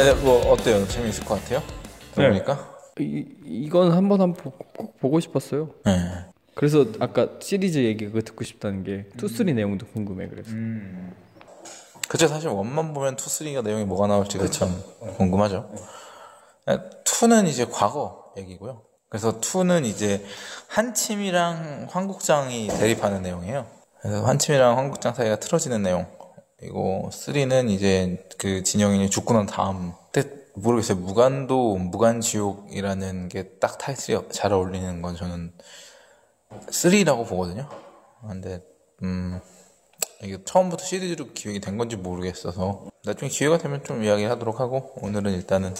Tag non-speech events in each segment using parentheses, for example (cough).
네, 뭐 어때요? 재미있을 것 같아요? 그러니까 이, 이건 한번 한번 꼭 보고 싶었어요. 네. 그래서 아까 시리즈 얘기 그거 듣고 싶다는 게 two three 내용도 궁금해 그래서. 그쵸 사실 one만 보면 two three가 내용이 뭐가 나올지가 참 궁금하죠. two는 이제 과거 얘기고요. 그래서 two는 이제 한침이랑 황국장이 대립하는 내용이에요. 그래서 한침이랑 황국장 사이가 틀어지는 내용. 그리고 쓰리는 이제 그 진영이 죽고 난 다음 때 모르겠어요. 무간도 무간지옥이라는 게 딱 타이틀이 잘 어울리는 건 저는 쓰리라고 보거든요. 근데 음 이게 처음부터 시리즈로 기획이 된 건지 모르겠어서 나중에 기회가 되면 좀 이야기를 하도록 하고 오늘은 일단은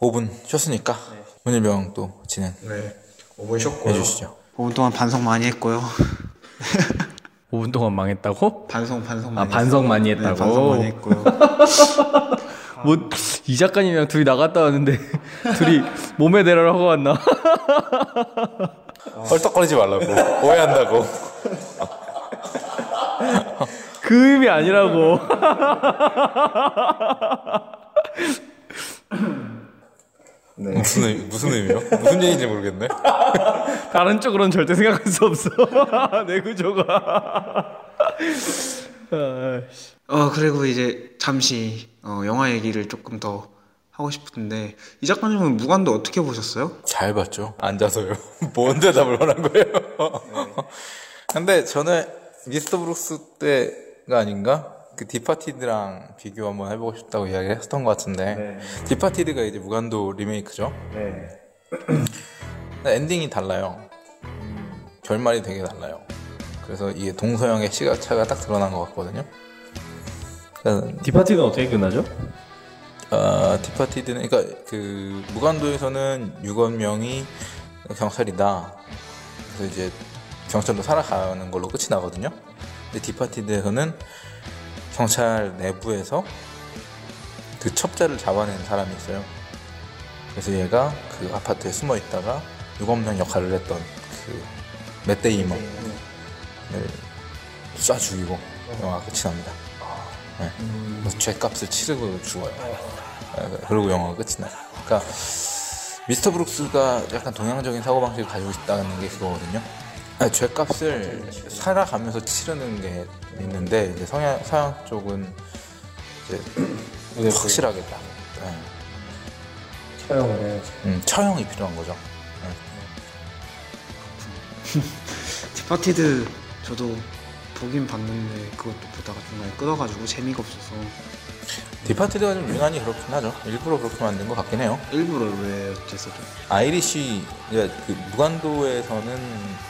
5분 쉬었으니까 문일병 또 진행 네. 5분 쉬었고요. 해주시죠. 5분 동안 반성 많이 했고요. (laughs) 5분 동안 망했다고? 반성 반성 아 많이 반성 했어요. 많이 네, 했다고. 반성 많이 했고요. (laughs) 뭐이 작가님이랑 둘이 나갔다 왔는데 (laughs) 둘이 몸에 대라를 하고 왔나? (laughs) 헐떡거리지 말라고 오해한다고 그 의미 아니라고. 무슨 의미, 무슨 의미요? 무슨 얘기인지 모르겠네. (laughs) 다른 쪽으로는 절대 생각할 수 없어. (laughs) 내 구조가. (laughs) 어 그리고 이제 잠시 어, 영화 얘기를 조금 더 하고 싶은데 이 작가님은 무간도 어떻게 보셨어요? 잘 봤죠. 앉아서요. 뭔 대답을 원한 거예요? 근데 저는 미스터 브룩스 때가 아닌가? 그 디파티드랑 비교 한번 해보고 싶다고 이야기했었던 것 같은데 디파티드가 이제 무간도 리메이크죠. (clears throat) 근데 엔딩이 달라요. 결말이 되게 달라요. 그래서 이게 동서양의 시각차가 딱 드러난 것 같거든요. 디파티드는 어떻게 끝나죠? 아, 디파티드는 그러니까 그 무간도에서는 유건명이 경찰이다. 그래서 이제 경찰로 살아가는 걸로 끝이 나거든요. 근데 디파티드에서는 경찰 내부에서 그 첩자를 잡아낸 사람이 있어요. 그래서 얘가 그 아파트에 숨어 있다가 유건명 역할을 했던 그 맷데이먼을 쏴 죽이고 영화가 끝이 납니다. 네. 그래서 죄값을 치르고 죽어요. 네, 그리고 영화가 끝이 나요. 그러니까 미스터 브룩스가 약간 동양적인 사고방식을 가지고 있다는 게 그거거든요. 아니, 죄값을 살아가면서 치르는 게 있는데 이제 서양, 서양 쪽은 이제 확실하게 딱 네. 처형을 해야지. 음, 처형이 필요한 거죠. (laughs) 디파티드 저도 보긴 봤는데 그것도 보다가 중간에 끊어가지고 재미가 없어서 디파티드가 좀 유난히 그렇긴 하죠. 일부러 그렇게 만든 것 같긴 해요. 일부러 왜 어째서죠? Irish 그러니까 그 무간도에서는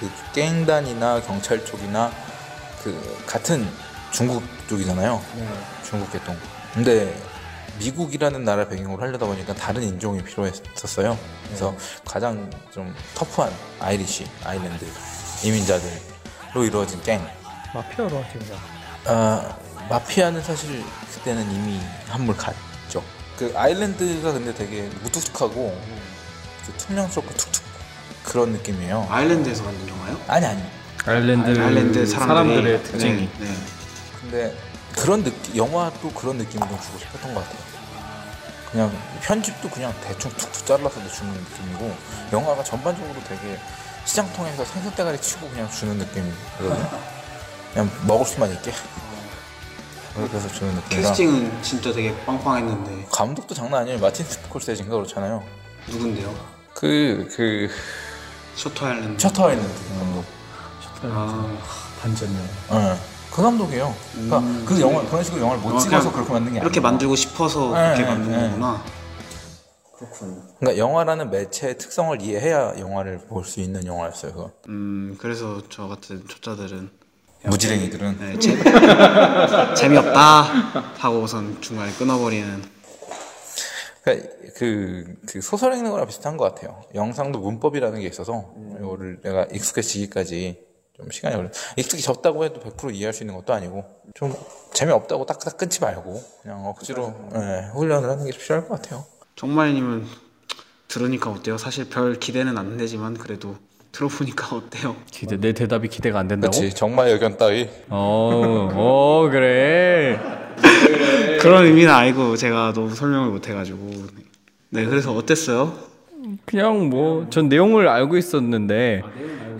그 갱단이나 경찰 쪽이나 그 같은 중국 쪽이잖아요. 중국 계통. 근데 미국이라는 나라 배경으로 하려다 보니까 다른 인종이 필요했었어요. 그래서 가장 좀 터프한 Irish 아일랜드 이민자들로 이루어진 갱. 마피아로 그냥. 아, 마피아는 사실 그때는 이미 한물 갔죠. 그 아일랜드가 근데 되게 무뚝뚝하고 그 투명스럽고 툭툭 그런 느낌이에요. 아일랜드에서 만든 영화요? 아니 아니. 아일랜드, 아일랜드 사람들의 특징이. 네, 네. 근데 그런 느낌 영화도 그런 느낌을 좀 주고 싶었던 것 같아요. 그냥 편집도 그냥 대충 툭툭 잘라서 주는 느낌이고 영화가 전반적으로 되게 시장통에서 생선대가리 치고 그냥 주는 느낌이거든요. 그냥 먹을 수만 있게 해서 주는 느낌이라 캐스팅은 진짜 되게 빵빵했는데 감독도 장난 아니에요. 마틴 스코세지인가 그렇잖아요. 누군데요? 그, 그, 셔터 아일랜드 셔터 아일랜드 감독. 아, 반전이야. 예. 그 감독이에요. 그러니까 그 영화, 그런 식으로 영화를 못 어, 찍어서 그렇게 만든 게 아니에요. 이렇게 만들고 싶어서 네, 그렇게 네, 만든 네. 거구나 그러니까 영화라는 매체의 특성을 이해해야 영화를 볼 수 있는 영화였어요. 그거. 음 그래서 저 같은 초짜들은 무지랭이들은. 네, 재, (laughs) 재미없다 하고 우선 중간에 끊어버리는 그러니까 그, 그 소설 읽는 거랑 비슷한 것 같아요. 영상도 문법이라는 게 있어서 이거를 내가 익숙해지기까지 좀 시간이 걸려. 익숙해졌다고 해도 100% 이해할 수 있는 것도 아니고 좀 재미없다고 딱딱 끊지 말고 그냥 억지로 예, 훈련을 하는 게 필요할 것 같아요. 정말님은 들으니까 어때요? 사실 별 기대는 안 되지만 그래도 들어보니까 (laughs) 어때요? 기대 내 대답이 기대가 안 된다고? 그렇지 정말 의견 따위 어, 어 그래. 그런 의미는 알고 제가 너무 설명을 못 해가지고 네 그래서 어땠어요? 그냥 뭐 전 내용을 알고 있었는데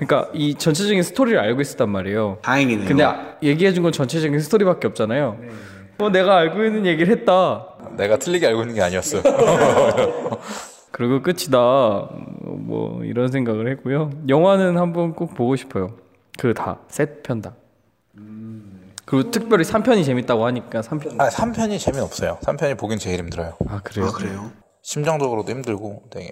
그러니까 이 전체적인 스토리를 알고 있었단 말이에요. 다행이네요. 근데 아- 얘기해준 건 전체적인 스토리밖에 없잖아요. 뭐 내가 알고 있는 얘기를 했다. 내가 틀리게 알고 있는 게 아니었어요. (laughs) 그리고 끝이다. 뭐 이런 생각을 했고요. 영화는 한번 꼭 보고 싶어요. 그 다 셋 편 다. 그리고 특별히 3편이 재밌다고 하니까 3편. 아, 3편이 재미없어요. 3편이 보긴 제일 힘들어요. 아 그래요? 아 그래요? 심정적으로도 힘들고 되게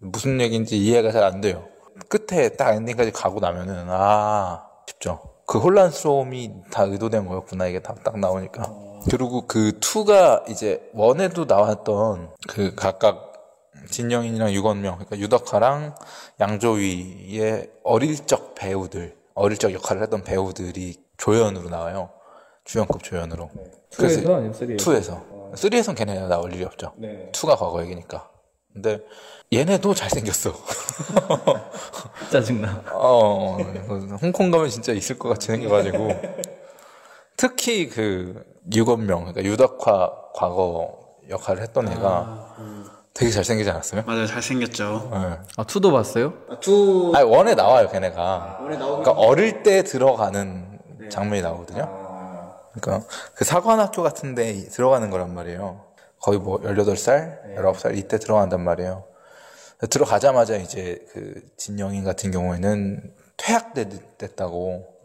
무슨 얘기인지 이해가 잘 안 돼요. 끝에 딱 엔딩까지 가고 나면은 아 쉽죠. 그 혼란스러움이 다 의도된 거였구나 이게 딱, 딱 나오니까. 그리고 그 2가 이제 원에도 나왔던 그 각각 진영인이랑 유건명, 그러니까 유덕화랑 양조위의 어릴 적 배우들, 어릴 적 역할을 했던 배우들이 조연으로 나와요. 주연급 조연으로. 그래서 2에서 아니면 3에서? 2에서. 3에선 걔네 나올 일이 없죠. 2가 과거 얘기니까. 근데 얘네도 잘생겼어. (laughs) 짜증나. 어, 홍콩 가면 진짜 있을 것 같이 생겨가지고. 특히 그 유건명, 그러니까 유덕화 과거 역할을 했던 애가 되게 잘생기지 않았어요? 맞아요 잘생겼죠. 네. 아 two도 봤어요? two 아니, one에 나와요, 걔네가. 그러니까 어릴 때 들어가는 장면이 나오거든요. 그러니까 그 사관학교 같은 데 들어가는 거란 말이에요. 거의 뭐 18살, 19살 이때 들어간단 말이에요. 들어가자마자 이제 그 진영인 같은 경우에는 퇴학됐다고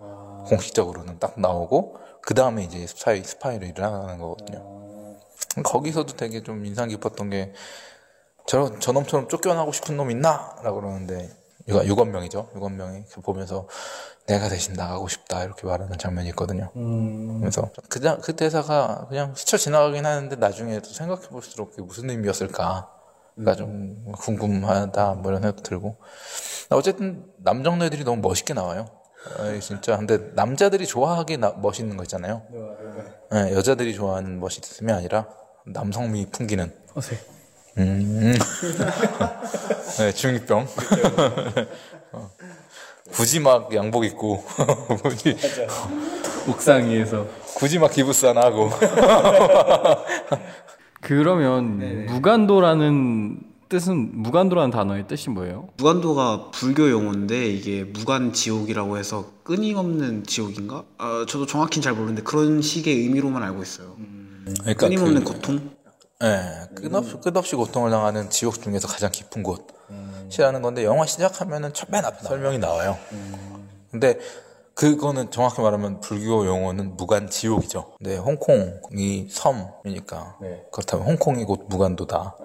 공식적으로는 딱 나오고 그 다음에 이제 스파이, 스파이로 일어나는 거거든요. 거기서도 되게 좀 인상 깊었던 게 저, 저놈처럼 쫓겨나고 싶은 놈 있나? 라고 그러는데, 유, 유건명이죠. 유건명이 그 보면서 내가 대신 나가고 싶다. 이렇게 말하는 장면이 있거든요. 그래서 그, 다- 그 대사가 그냥 스쳐 지나가긴 하는데 나중에 또 생각해 볼수록 그게 무슨 의미였을까가 좀 궁금하다. 뭐 이런 생각도 들고. 어쨌든 남정네 들이 너무 멋있게 나와요. 에이, 진짜. 근데 남자들이 좋아하기 나- 멋있는 거 있잖아요. 예, 여자들이 좋아하는 멋있음이 아니라 남성미 풍기는 어세. 음. (laughs) 네, 중2병. (laughs) 어. 굳이 막 양복 입고, (laughs) 굳이, 옥상 위에서. 굳이 막 기부스 하나 하고. 그러면 무간도라는 뜻은 무간도라는 단어의 뜻이 뭐예요? 무간도가 불교 용어인데 이게 무간 지옥이라고 해서 끊임없는 지옥인가? 아 저도 정확히는 잘 모르는데 그런 식의 의미로만 알고 있어요. 그러니까 끊임없는 그, 고통? 예, 끝없이, 끝없이 고통을 당하는 지옥 중에서 가장 깊은 곳이라는 건데, 영화 시작하면은 첫맨 앞에 설명이 나와요. 근데, 그거는 정확히 말하면 불교 용어는 무간 지옥이죠. 근데 홍콩이 섬이니까. 그렇다면 홍콩이 곧 무간도다.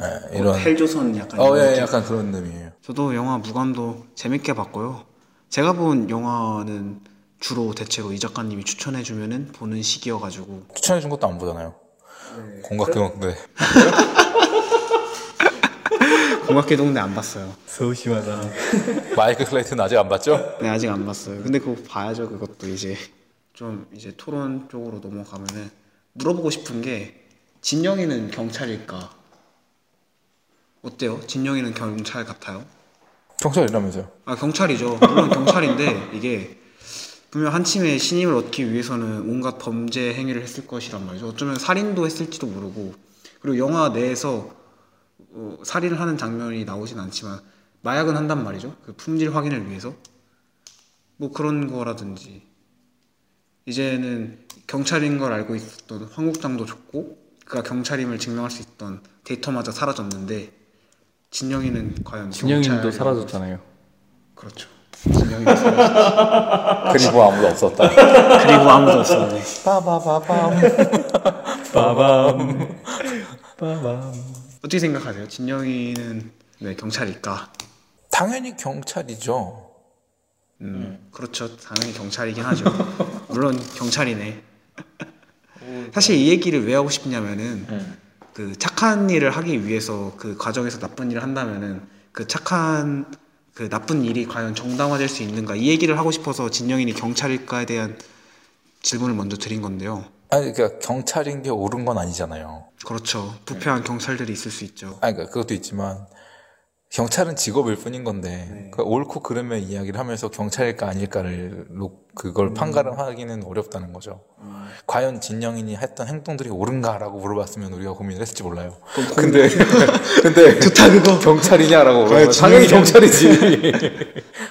예, 이런. 헬조선 약간 어, 예, 느낌. 약간 그런 의미예요. 저도 영화 무간도 재밌게 봤고요. 제가 본 영화는 주로 대체로 이 작가님이 추천해 주면은 보는 시기여가지고 추천해 준 것도 안 보잖아요. 공각경대. 공학계동대 (laughs) 안 봤어요. 소심하다. 마이크 클레이튼 아직 안 봤죠? 네 아직 안 봤어요. 근데 그거 봐야죠. 그것도 이제 좀 이제 토론 쪽으로 넘어가면은 물어보고 싶은 게 진영이는 경찰일까? 어때요? 진영이는 경찰 같아요? 경찰이라면서요. 아 경찰이죠. 물론 경찰인데 이게 분명 한침에 신임을 얻기 위해서는 온갖 범죄 행위를 했을 것이란 말이죠. 어쩌면 살인도 했을지도 모르고 그리고 영화 내에서 어, 살인을 하는 장면이 나오진 않지만 마약은 한단 말이죠. 그 품질 확인을 위해서 뭐 그런 거라든지 이제는 경찰인 걸 알고 있었던 황국장도 좋고 그가 경찰임을 증명할 수 있던 데이터마저 사라졌는데 진영이는 과연 진영이도 사라졌잖아요. 그렇죠. 진영이도 사라졌죠. 그리고 아무도 없었다. 그리고 아무도 없었네. 빠바바밤. 빠밤. 빠밤. 어떻게 생각하세요? 진영이는 네, 경찰일까? 당연히 경찰이죠. 음, 그렇죠. 당연히 경찰이긴 하죠. 물론 경찰이네. 사실 이 얘기를 왜 하고 싶냐면은 그 착한 일을 하기 위해서 그 과정에서 나쁜 일을 한다면은 그 착한 그 나쁜 일이 과연 정당화될 수 있는가 이 얘기를 하고 싶어서 진영인이 경찰일까에 대한 질문을 먼저 드린 건데요. 아니, 그러니까 경찰인 게 옳은 건 아니잖아요. 그렇죠. 부패한 경찰들이 있을 수 있죠. 아니, 그러니까 그것도 있지만 경찰은 직업일 뿐인 건데 그 옳고 그름의 이야기를 하면서 경찰일까 아닐까를 놓- 그걸 판가름하기는 어렵다는 거죠. 과연 진영인이 했던 행동들이 옳은가라고 물어봤으면 우리가 고민을 했을지 몰라요. 근데 (laughs) 근데 (laughs) 좋다 그거. 경찰이냐라고 그래, 당연히 (laughs) 경찰이지.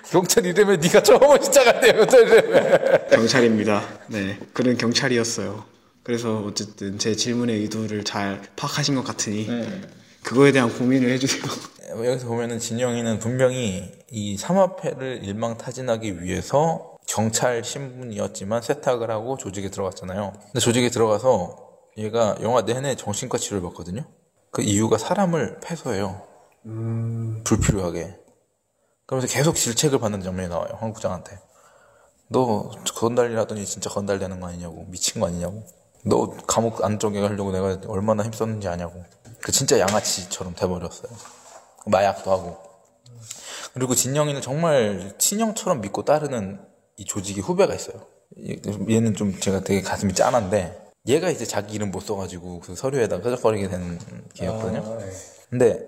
경찰 이름에 네가 처음 시작한 대요. 경찰 이름에. 경찰입니다. 네, 그는 경찰이었어요. 그래서 어쨌든 제 질문의 의도를 잘 파악하신 것 같으니 그거에 대한 고민을 해주세요. 여기서 보면은 진영이는 분명히 이 삼합회를 일망타진하기 위해서 경찰 신분이었지만 세탁을 하고 조직에 들어갔잖아요. 근데 조직에 들어가서 얘가 영화 내내 정신과 치료를 받거든요. 그 이유가 사람을 패소해요. 불필요하게. 그러면서 계속 질책을 받는 장면이 나와요. 황국장한테. 너 건달이라더니 진짜 건달되는 거 아니냐고. 미친 거 아니냐고. 너 감옥 안쪽에 가려고 내가 얼마나 힘썼는지 아냐고. 그 진짜 양아치처럼 돼버렸어요. 마약도 하고. 그리고 진영이는 정말 친형처럼 믿고 따르는 이 조직의 후배가 있어요. 얘- 얘는 좀 제가 되게 가슴이 짠한데 얘가 이제 자기 이름 못 써가지고 그 서류에다 끄적거리게 된 기회였거든요. 근데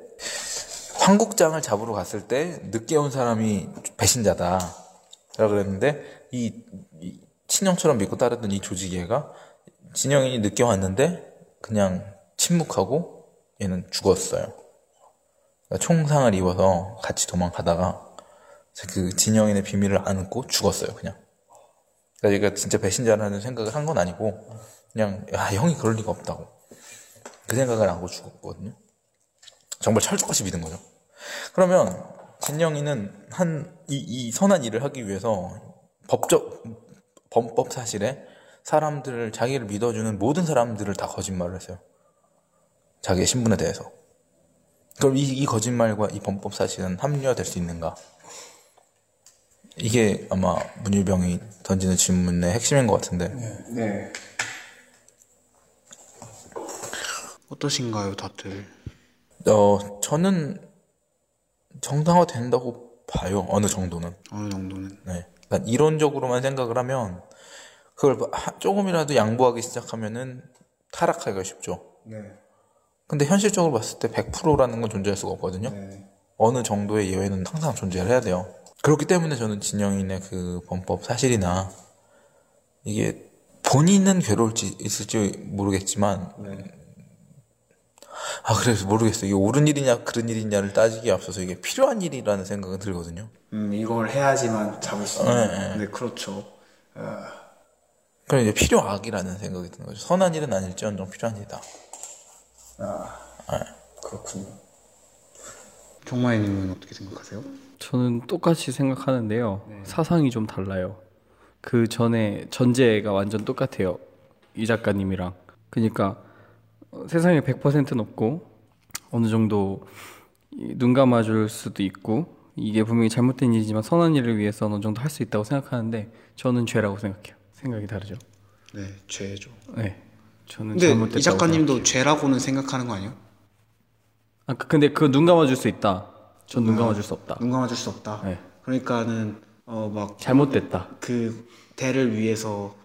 황국장을 잡으러 갔을 때 늦게 온 사람이 배신자다. 라고 그랬는데 이, 이 친형처럼 믿고 따르던 이 조직 얘가 진영이 늦게 왔는데 그냥 침묵하고 얘는 죽었어요. 총상을 입어서 같이 도망가다가 그 진영인의 비밀을 안고 죽었어요, 그냥. 그러니까 얘가 진짜 배신자라는 생각을 한 건 아니고 그냥 야 형이 그럴 리가 없다고 그 생각을 하고 죽었거든요. 정말 철저같이 믿은 거죠. 그러면 진영이는 한 이 이 선한 일을 하기 위해서 법적 범법 사실에 사람들을 자기를 믿어주는 모든 사람들을 다 거짓말을 했어요. 자기의 신분에 대해서. 그럼 이, 이 거짓말과 이 범법 사실은 합리화될 수 있는가? 이게 아마 문일병이 던지는 질문의 핵심인 것 같은데 네. 어떠신가요, 다들? 어 저는 정당화 된다고 봐요 어느 정도는 어느 정도는? 네. 그러니까 이론적으로만 생각을 하면 그걸 조금이라도 양보하기 시작하면은 타락하기가 쉽죠 네. 근데 현실적으로 봤을 때 100%라는 건 존재할 수가 없거든요 네. 어느 정도의 예외는 항상 존재를 해야 돼요. 그렇기 때문에 저는 진영인의 그 범법 사실이나 이게 본인은 괴로울지 있을지 모르겠지만 아 그래서 모르겠어요. 이게 옳은 일이냐 그른 일이냐를 따지기에 앞서서 이게 필요한 일이라는 생각은 들거든요. 음, 이걸 해야지만 잡을 수 있는. 네, 그렇죠. 그럼 이제 필요악이라는 생각이 드는 거죠. 선한 일은 아닐지언정 필요한 일이다. 그렇군요. 종마이님은 어떻게 생각하세요? 저는 똑같이 생각하는데요. 사상이 좀 달라요. 그 전에 전제가 완전 똑같아요. 이 작가님이랑. 그러니까 어, 세상에 100%는 없고 어느 정도 이눈 감아줄 수도 있고 이게 분명히 잘못된 일이지만 선한 일을 위해서 어느 정도 할 수 있다고 생각하는데 저는 죄라고 생각해요. 생각이 다르죠. 네, 죄죠. 네. 저는 근데 잘못됐다고 이 작가님도 죄라고는 생각하는 거 아니에요? 아, 그- 근데 그 눈 감아줄 수 있다. 전 눈 감아줄 수 없다. 눈 감아줄 수 없다. 네. 그러니까는 어 막 잘못됐다. 그 대를 위해서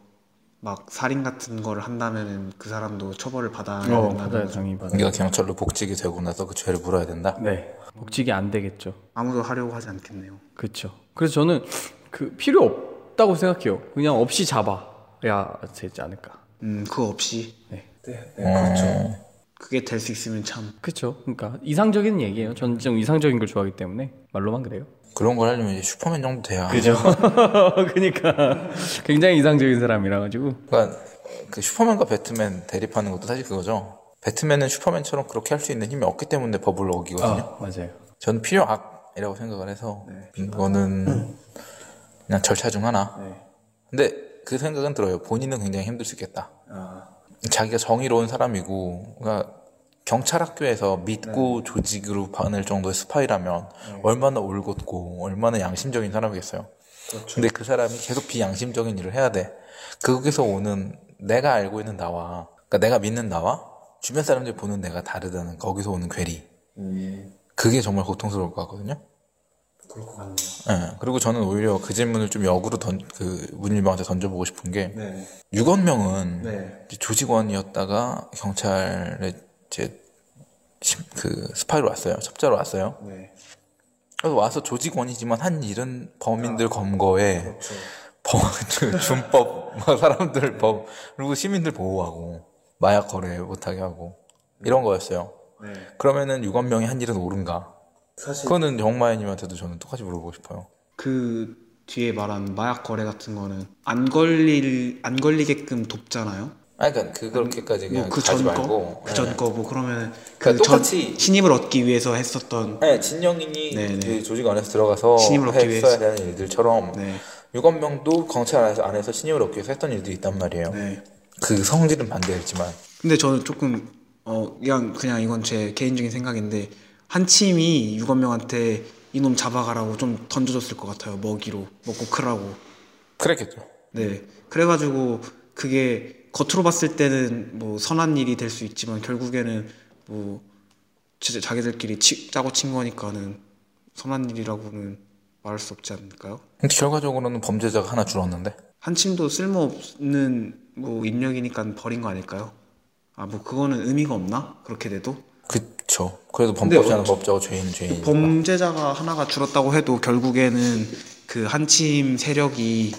막 살인 같은 거를 한다면은 그 사람도 처벌을 받아야 어, 된다는 거죠. 받아. 네가 경찰로 복직이 되고 나서 그 죄를 물어야 된다. 네. 복직이 안 되겠죠. 아무도 하려고 하지 않겠네요. 그렇죠. 그래서 저는 그 필요 없다고 생각해요. 그냥 없이 잡아야 되지 않을까. 음, 그거 없이 네. 어, 그게 될 수 있으면 참 그렇죠. 그러니까 이상적인 얘기예요. 저는 좀 이상적인 걸 좋아하기 때문에 말로만 그래요. 그런 걸 하려면 이제 슈퍼맨 정도 돼야. 그죠. (laughs) 그러니까 굉장히 이상적인 사람이라 가지고 그러니까 그 슈퍼맨과 배트맨 대립하는 것도 사실 그거죠. 배트맨은 슈퍼맨처럼 그렇게 할 수 있는 힘이 없기 때문에 법을 어기거든요. 아, 맞아요. 저는 필요악이라고 생각을 해서 이거는 그냥 절차 중 하나. 근데 그 생각은 들어요. 본인은 굉장히 힘들 수 있겠다. 자기가 정의로운 사람이고, 그러니까 경찰 학교에서 믿고 조직으로 반을 정도의 스파이라면 얼마나 올곧고 얼마나 양심적인 사람이겠어요. 근데 그 사람이 계속 비양심적인 일을 해야 돼. 거기서 오는 내가 알고 있는 나와, 그러니까 내가 믿는 나와 주변 사람들이 보는 내가 다르다는 거기서 오는 괴리. 그게 정말 고통스러울 것 같거든요. 것 같네요. 예. 그리고 저는 오히려 그 질문을 좀 역으로 던, 그, 문일병한테 던져보고 싶은 게, 네. 유건명은 네. 조직원이었다가 경찰에 이제 심- 그 스파이로 왔어요. 첩자로 왔어요. 네. 그래서 와서 조직원이지만 한 일은 범인들 검거에 범, 그 준법, 뭐 사람들 법, 그리고 시민들 보호하고, 마약 거래 못하게 하고, 이런 거였어요. 네. 그러면은 유건명이 한 일은 옳은가? 사실 그거는 정마이님한테도 저는 똑같이 물어보고 싶어요. 그 뒤에 말한 마약 거래 같은 거는 안 걸릴 안 걸리게끔 돕잖아요. 아니, 그러니까 그렇게까지 그냥 뭐그 가지 전 말고. 거, 그 전 거 뭐 그러면 그 그러니까 전- 똑같이- 신입을 얻기 위해서 했었던 네, 진영인이 네, 네. 그 조직 안에서 들어가서 신임을 얻기 위해서. 되는 일들처럼 네, 유건명도 경찰 안에서, 안에서 신임을 얻기 위해서 했던 일들이 있단 말이에요. 네. 그 성질은 반대했지만 근데 저는 조금 어 그냥 그냥 이건 제 개인적인 생각인데 한침이 유건명한테 이놈 잡아가라고 좀 던져줬을 것 같아요 먹이로 먹고 크라고 그랬겠죠. 네 그래가지고 그게 겉으로 봤을 때는 뭐 선한 일이 될 수 있지만 결국에는 뭐 진짜 자기들끼리 치, 짜고 친 거니까는 선한 일이라고는 말할 수 없지 않을까요? 근데 결과적으로는 범죄자가 하나 줄었는데 한침도 쓸모없는 뭐 인력이니까 버린 거 아닐까요? 아 뭐 그거는 의미가 없나? 그렇게 돼도 그쵸. 그래도 범법자는 법자고 죄인은 죄인. 범죄자가 하나가 줄었다고 해도 결국에는 그 한침 세력이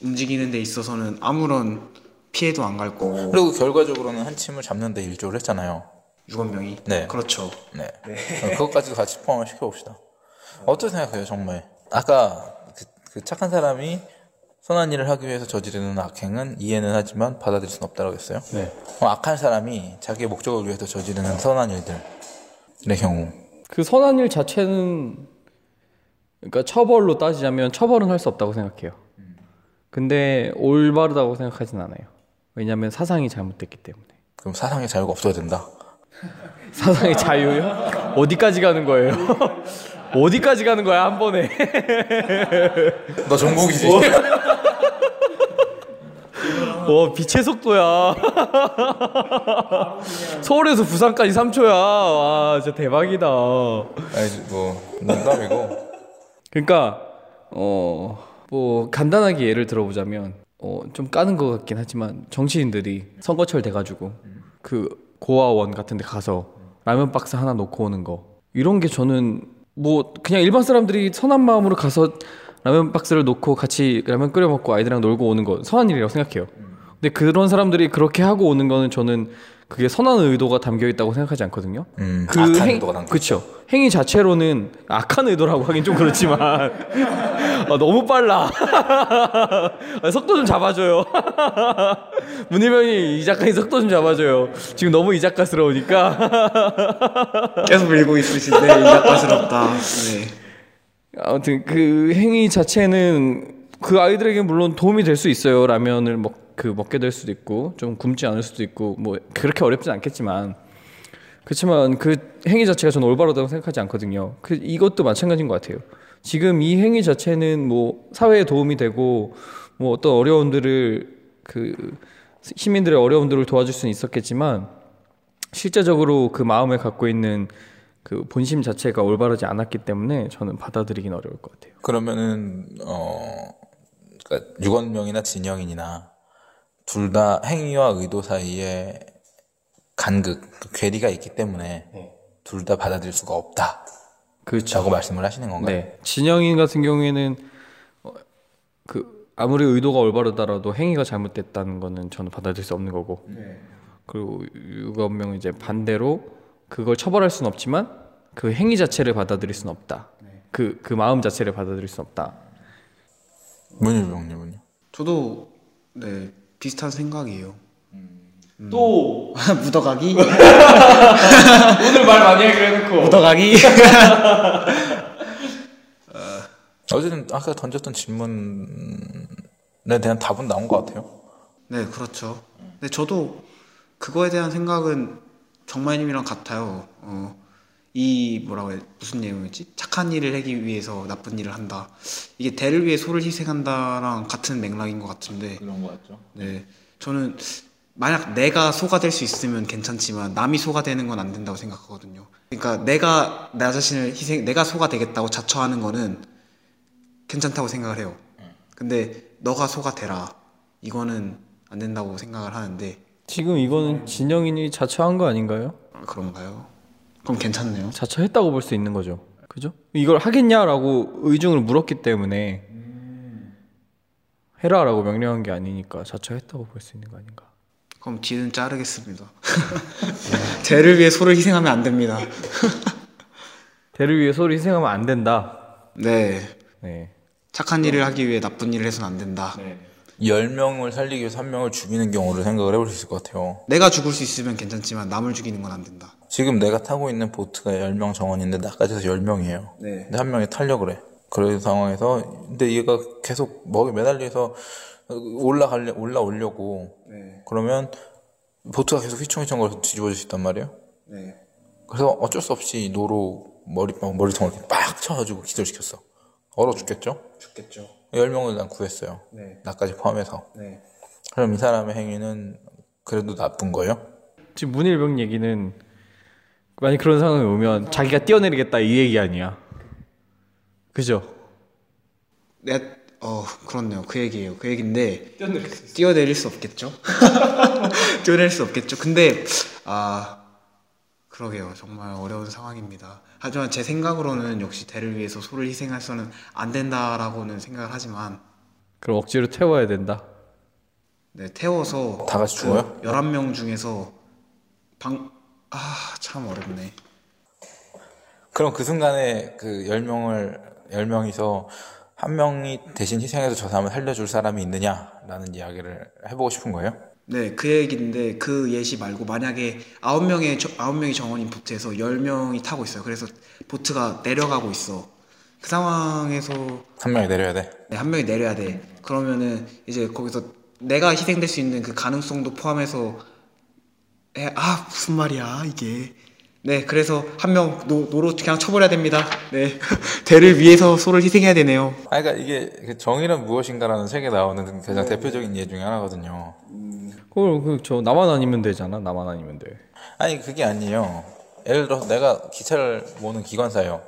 움직이는 데 있어서는 아무런 피해도 안 갈 거고 그리고 결과적으로는 한침을 잡는 데 일조를 했잖아요. 유건명이 네. 그렇죠 네. 어, 그것까지도 같이 포함을 시켜봅시다. 어떻게 생각해요, 정말? 아까 그, 그 착한 사람이 선한 일을 하기 위해서 저지르는 악행은 이해는 하지만 받아들일 수는 없다고 했어요. 네. 그럼 악한 사람이 자기의 목적을 위해서 저지르는 선한 일들의 경우 그 선한 일 자체는 그러니까 처벌로 따지자면 처벌은 할 수 없다고 생각해요. 근데 올바르다고 생각하진 않아요. 왜냐하면 사상이 잘못됐기 때문에. 그럼 사상의 자유가 없어야 된다. 사상의 자유요? 어디까지 가는 거예요? (laughs) 어디까지 가는 거야 한 번에? 너 정복이지. 와 빛의 속도야. 서울에서 부산까지 3초야. 와 진짜 대박이다. 아니 뭐 농담이고. 그러니까 어 뭐 간단하게 예를 들어보자면 어 좀 까는 것 같긴 하지만 정치인들이 선거철 돼가지고 그 고아원 같은데 가서 라면 박스 하나 놓고 오는 거 이런 게 저는 뭐 그냥 일반 사람들이 선한 마음으로 가서 라면 박스를 놓고 같이 라면 끓여 먹고 아이들이랑 놀고 오는 거 선한 일이라고 생각해요. 근데 그런 사람들이 그렇게 하고 오는 거는 저는 그게 선한 의도가 담겨 있다고 생각하지 않거든요. 음, 악한 의도가 담겨 그쵸. 행위 자체로는 악한 의도라고 하긴 좀 그렇지만 아, (laughs) 너무 빨라. 아, (laughs) 속도 좀 잡아줘요. (laughs) 문희명이 이 작가님 속도 좀 잡아줘요. 지금 너무 이 작가스러우니까. 계속 밀고 있으신데 이 작가스럽다 네. 아무튼 그 행위 자체는 그 아이들에게 물론 도움이 될 수 있어요. 라면을 먹, 그 먹게 될 수도 있고 좀 굶지 않을 수도 있고 뭐 그렇게 어렵진 않겠지만 그렇지만 그 행위 자체가 저는 올바르다고 생각하지 않거든요. 그 이것도 마찬가지인 것 같아요. 지금 이 행위 자체는 뭐 사회에 도움이 되고 뭐 어떤 어려움들을 그 시민들의 어려움들을 도와줄 수는 있었겠지만 실제적으로 그 마음을 갖고 있는 그 본심 자체가 올바르지 않았기 때문에 저는 받아들이긴 어려울 것 같아요. 그러면은 어 그러니까 유건명이나 진영인이나 둘 다 행위와 의도 사이에 간극, 그 괴리가 있기 때문에 둘다 받아들일 수가 없다. 그렇죠. 라고 말씀을 하시는 건가요? 네. 진영인 같은 경우에는 어, 그 아무리 의도가 올바르다라도 행위가 잘못됐다는 거는 저는 받아들일 수 없는 거고. 그리고 유건명은 이제 반대로 그걸 처벌할 수는 없지만 그 행위 자체를 받아들일 수는 없다. 그그 마음 자체를 받아들일 수는 없다. 문유병님은요? 저도 네 비슷한 생각이에요. 또! (laughs) 묻어가기? (laughs) 오늘 말 많이 하기로 해놓고. 묻어가기? (laughs) 어쨌든 아까 던졌던 질문에 대한 답은 나온 것 같아요. 네, 그렇죠. 근데 저도 그거에 대한 생각은 정마님이랑 같아요. 어, 이 뭐라고 해 무슨 내용이지? 착한 일을 하기 위해서 나쁜 일을 한다. 이게 대를 위해 소를 희생한다랑 같은 맥락인 것 같은데, 그런 것 같죠. 네, 저는 만약 내가 소가 될 수 있으면 괜찮지만 남이 소가 되는 건 안 된다고 생각하거든요. 그러니까 내가 나 자신을 희생, 내가 소가 되겠다고 자처하는 거는 괜찮다고 생각을 해요. 근데 너가 소가 되라. 이거는 안 된다고 생각을 하는데 지금 이거는 진영인이 자처한 거 아닌가요? 아, 그런가요? 그럼 괜찮네요. 자처했다고 볼 수 있는 거죠. 그죠? 이걸 하겠냐라고 의중을 물었기 때문에 해라라고 명령한 게 아니니까 자처했다고 볼 수 있는 거 아닌가. 그럼 뒤는 자르겠습니다. (laughs) 쟤를 위해 소를 희생하면 안 됩니다. (laughs) 대를 위해 소를 희생하면 안 된다. 네. 네. 착한 일을 하기 위해 나쁜 일을 해서는 안 된다. 10명을 살리기 위해서 한 명을 죽이는 경우를 생각을 해볼 수 있을 것 같아요. 내가 죽을 수 있으면 괜찮지만 남을 죽이는 건 안 된다. 지금 내가 타고 있는 보트가 10명 정원인데 나까지 해서 10명이에요. 네. 근데 한 명이 타려고 그래. 그런 상황에서 근데 얘가 계속 먹에 매달려서 올라갈래 올라오려고 네. 그러면 보트가 계속 휘청휘청 거려서 뒤집어질 수 있단 말이에요. 네. 그래서 어쩔 수 없이 노로 머리 머리통을 이렇게 빡 쳐가지고 기절시켰어. 얼어 죽겠죠? 죽겠죠. 10명을 난 구했어요. 네. 나까지 포함해서. 네. 그럼 이 사람의 행위는 그래도 나쁜 거예요? 지금 문일병 얘기는 만약 그런 상황이 오면 자기가 뛰어내리겠다 이 얘기 아니야. 그죠? 내, 어, 그렇네요. 그 얘기예요. 그 얘기인데 뛰어내릴 수 없겠죠. (laughs) 뛰어내릴 수 없겠죠. 근데 아 그러게요. 정말 어려운 상황입니다. 하지만 제 생각으로는 역시 대를 위해서 소를 희생해서는 안 된다라고는 생각을 하지만 그럼 억지로 태워야 된다. 네, 태워서 다 같이 죽어요? 11명 중에서 방 아, 참 어렵네. 그럼 그 순간에 그 10명을, 10명이서 한 명이 대신 희생해서 저 사람을 살려줄 사람이 있느냐라는 이야기를 해보고 싶은 거예요? 네, 그 얘기인데 그 예시 말고 만약에 아홉 명의 저- 아홉 명이 정원인 보트에서 열 명이 타고 있어요. 그래서 보트가 내려가고 있어. 그 상황에서 한 명이 내려야 돼. 네, 한 명이 내려야 돼. 그러면은 이제 거기서 내가 희생될 수 있는 그 가능성도 포함해서 에, 아 무슨 말이야 이게. 네, 그래서 한 명 노로 그냥 쳐버려야 됩니다. 네, (laughs) 대를 위해서 소를 희생해야 되네요. 아, 그러니까 이게 그 정의란 무엇인가라는 책에 나오는 가장 대표적인 예 중에 하나거든요. 그걸 그저 나만 아니면 되잖아. 나만 아니면 돼. 아니 그게 아니에요. 예를 들어서 내가 기차를 모는 기관사예요.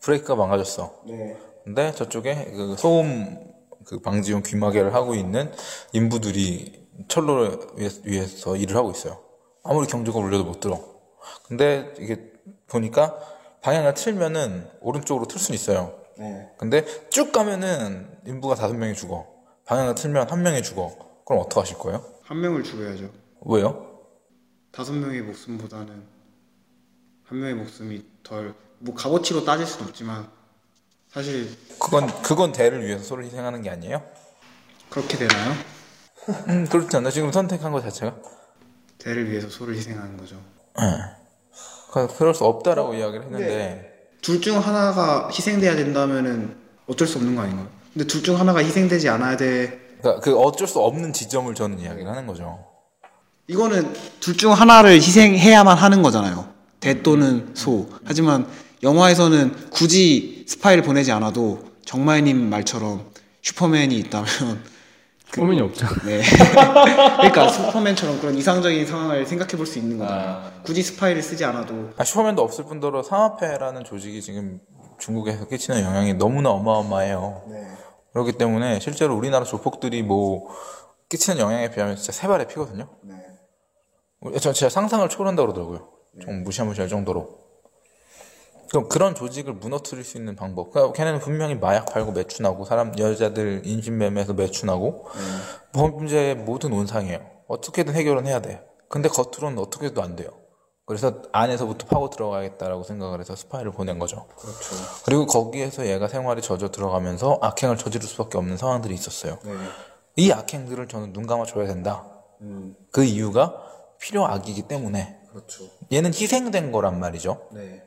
브레이크가 망가졌어. 네. 근데 저쪽에 그 소음 그 방지용 귀마개를 하고 있는 인부들이 철로를 위해- 위해서 일을 하고 있어요. 아무리 경주가 울려도 못 들어. 근데 이게 보니까 방향을 틀면은 오른쪽으로 틀 수는 있어요. 네. 근데 쭉 가면은 인부가 다섯 명이 죽어. 방향을 틀면 한 명이 죽어. 그럼 어떡 하실 거예요? 한 명을 죽여야죠. 왜요? 다섯 명의 목숨보다는 한 명의 목숨이 덜 뭐 값어치로 따질 수는 없지만 사실 그건 그건 대를 위해서 소를 희생하는 게 아니에요? 그렇게 되나요? 음 그렇지 않나? 지금 선택한 것 자체가 대를 위해서 소를 희생하는 거죠. 그- 그럴 수 없다라고 이야기를 했는데 둘중 하나가 희생돼야 된다면은 어쩔 수 없는 거 아닌가요? 근데 둘 중 하나가 희생되지 않아야 돼. 그러니까 그 어쩔 수 없는 지점을 저는 이야기를 하는 거죠. 이거는 둘 중 하나를 희생해야만 하는 거잖아요. 대 또는 소. 하지만 영화에서는 굳이 스파이를 보내지 않아도 정마이님 말처럼 슈퍼맨이 있다면 고민이 없잖아. 네. (laughs) 그러니까 슈퍼맨처럼 그런 이상적인 상황을 생각해 볼 수 있는 거잖아요. 굳이 스파이를 쓰지 않아도 아, 슈퍼맨도 없을 뿐더러 상하패라는 조직이 지금 중국에서 끼치는 영향이 너무나 어마어마해요. 네. 그렇기 때문에 실제로 우리나라 조폭들이 뭐 끼치는 영향에 비하면 진짜 세 발에 피거든요. 네. 저 진짜 상상을 초월한다고 그러더라고요. 좀 무시무시할 정도로. 그럼 그런 조직을 무너뜨릴 수 있는 방법. 그러니까 걔네는 분명히 마약 팔고 매춘하고 사람 여자들 인신매매해서 매춘하고 범죄의 모든 온상이에요. 어떻게든 해결은 해야 돼. 근데 겉으로는 어떻게 해도 안 돼요. 그래서 안에서부터 파고 들어가겠다라고 생각을 해서 스파이를 보낸 거죠. 그렇죠. 그리고 거기에서 얘가 생활에 젖어 들어가면서 악행을 저지를 수밖에 없는 상황들이 있었어요. 네. 이 악행들을 저는 눈 감아 줘야 된다. 음, 그 이유가 필요 악이기 때문에 그렇죠. 얘는 희생된 거란 말이죠. 네.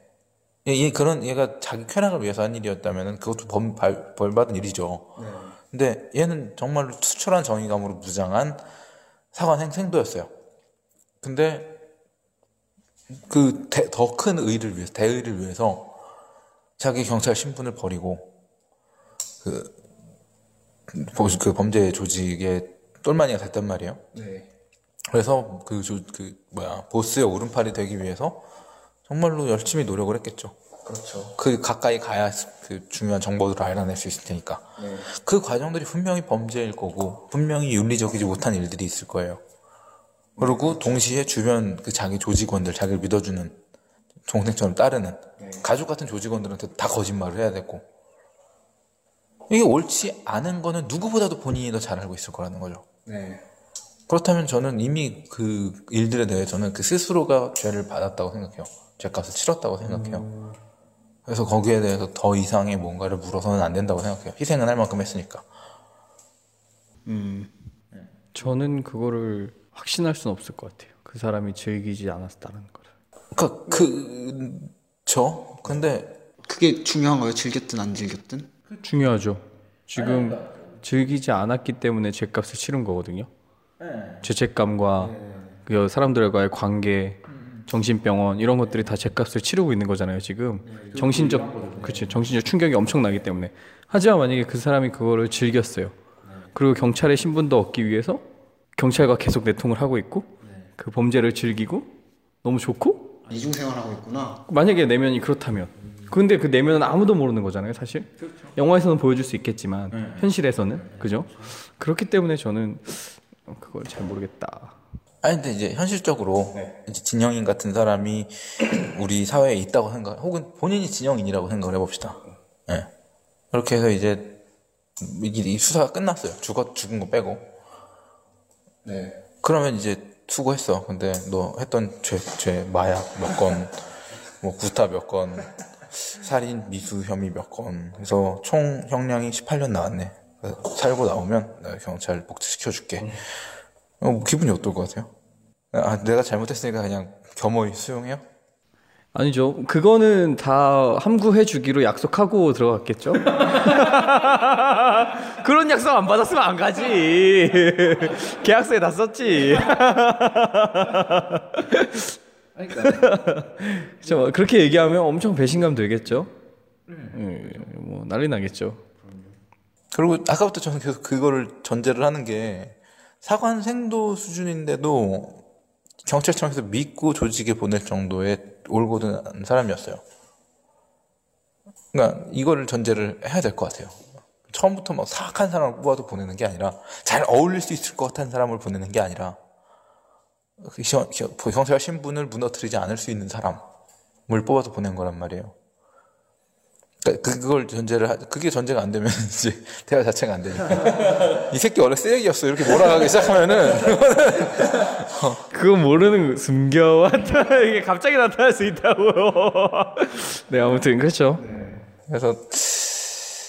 얘, 얘 그런 얘가 자기 쾌락을 위해서 한 일이었다면 그것도 범, 벌, 벌받은 일이죠. 네. 근데 얘는 정말로 투철한 정의감으로 무장한 사관 행 생도였어요. 근데 그 더 큰 의를 위해서 대의를 위해서 자기 경찰 신분을 버리고 그, 보- 그 범죄 조직의 똘마니가 됐단 말이에요. 네. 그래서 그, 조, 그, 뭐야, 보스의 오른팔이 되기 위해서 정말로 열심히 노력을 했겠죠. 그렇죠. 그 가까이 가야 그 중요한 정보들을 알아낼 수 있을 테니까. 네. 그 과정들이 분명히 범죄일 거고, 분명히 윤리적이지 못한 일들이 있을 거예요. 그리고 동시에 주변 그 자기 조직원들, 자기를 믿어주는 동생처럼 따르는 가족 같은 조직원들한테 다 거짓말을 해야 되고 이게 옳지 않은 거는 누구보다도 본인이 더 잘 알고 있을 거라는 거죠. 네. 그렇다면 저는 이미 그 일들에 대해서는 그 스스로가 죄를 받았다고 생각해요. 죄값을 치렀다고 생각해요. 그래서 거기에 대해서 더 이상의 뭔가를 물어서는 안 된다고 생각해요. 희생은 할 만큼 했으니까. 음. 저는 그거를 확신할 수는 없을 것 같아요. 그 사람이 즐기지 않았다는 거를. 그러니까 그, 저? 근데 그게 중요한 거예요. 즐겼든 안 즐겼든. 중요하죠. 지금 즐기지 않았기 때문에 죄값을 치른 거거든요. 죄책감과 그 사람들과의 관계, 정신병원 이런 것들이 다 죄값을 치르고 있는 거잖아요. 지금. 정신적 그치 정신적 충격이 엄청나기 때문에. 하지만 만약에 그 사람이 그거를 즐겼어요. 그리고 경찰의 신분도 얻기 위해서 경찰과 계속 내통을 하고 있고 그 범죄를 즐기고 너무 좋고 이중 생활하고 있구나. 만약에 내면이 그렇다면. 근데 그 내면은 아무도 모르는 거잖아요 사실. 영화에서는 보여줄 수 있겠지만 현실에서는. 그죠. 그렇기 때문에 저는 그걸 잘 모르겠다 아니 근데 이제 현실적으로 이제 진영인 같은 사람이 우리 사회에 있다고 생각 혹은 본인이 진영인이라고 생각을 해봅시다. 예. 그렇게 해서 이제 이, 이 수사가 끝났어요. 죽었 죽은 거 빼고. 네. 그러면 이제 수고했어. 근데 너 했던 죄, 죄 마약 몇 건, 뭐 구타 몇 건, 살인 미수 혐의 몇 건. 그래서 총 형량이 18년 나왔네. 살고 나오면 경찰 복직시켜줄게. 어, 뭐 기분이 어떨 것 같아요? 아, 내가 잘못했으니까 그냥 겸허히 수용해요? 아니죠. 그거는 다 함구해 주기로 약속하고 들어갔겠죠? (laughs) 그런 약속 안 받았으면 안 가지. (laughs) 계약서에 다 썼지. (laughs) 그렇죠 그렇게 얘기하면 엄청 배신감 들겠죠? 예, 뭐 난리 나겠죠 그리고 아까부터 저는 계속 그거를 전제를 하는 게 사관 생도 수준인데도 경찰청에서 믿고 조직에 보낼 정도의 올곧은 사람이었어요. 그러니까 이거를 전제를 해야 될 것 같아요. 처음부터 막 사악한 사람을 뽑아도 보내는 게 아니라 잘 어울릴 수 있을 것 같은 사람을 보내는 게 아니라 그 시- 시- 경찰 신분을 무너뜨리지 않을 수 있는 사람을 뽑아서 보낸 거란 말이에요. 그러니까 그걸 전제를 하, 그게 전제가 안 되면 (laughs) 이제 대화 자체가 안 되니까. 이 새끼 원래 쓰레기였어. 이렇게 몰아가기 시작하면은. (laughs) 그거 모르는 거 숨겨왔다. (laughs) 이게 갑자기 나타날 수 있다고요 네 아무튼 그렇죠. 그래서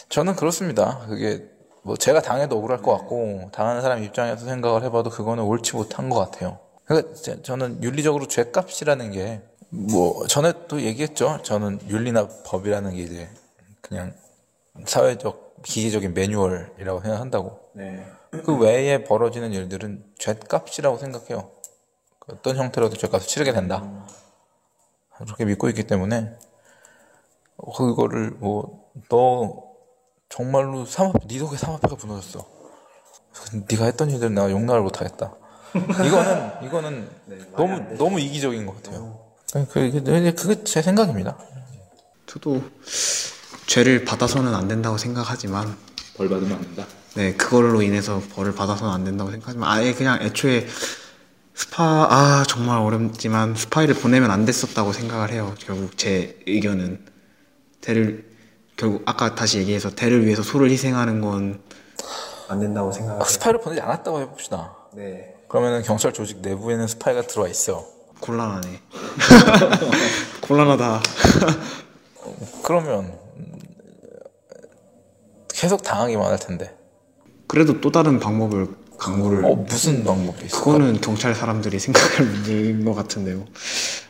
저는 그렇습니다. 그게 뭐 제가 당해도 억울할 것 같고 당하는 사람 입장에서 생각을 해봐도 그거는 옳지 못한 것 같아요. 그러니까 제- 저는 윤리적으로 죄값이라는 게 뭐 전에 또 얘기했죠. 저는 윤리나 법이라는 게 이제 그냥 사회적 기계적인 매뉴얼이라고 생각한다고. 네. 그 외에 벌어지는 일들은 죄값이라고 생각해요. 그 어떤 형태로도 죄값을 치르게 된다. 그렇게 믿고 있기 때문에 그거를 뭐 너 정말로 삼합 네 덕에 삼합회가 무너졌어. 네가 했던 일들 내가 용납을 못하겠다. 이거는 이거는 (laughs) 너무 너무 이기적인 것 같아요. 그게 그게 제 생각입니다. 저도 죄를 받아서는 안 된다고 생각하지만 벌 받으면 안 된다. 네 그걸로 인해서 벌을 받아서는 안 된다고 생각하지만 아예 그냥 애초에 스파 아 정말 어렵지만 스파이를 보내면 안 됐었다고 생각을 해요. 결국 제 의견은 대를 결국 아까 다시 얘기해서 대를 위해서 소를 희생하는 건 안 된다고 생각해요. 스파이를 보내지 않았다고 해봅시다. 네 그러면은 경찰 조직 내부에는 스파이가 들어와 있어. 곤란하네. (laughs) 곤란하다. 그러면 음, 계속 당하기만 할 텐데. 그래도 또 다른 방법을 강구를 어 무슨 방법이 있을까? 그거는 경찰 사람들이 (laughs) 생각할 문제인 것 같은데요.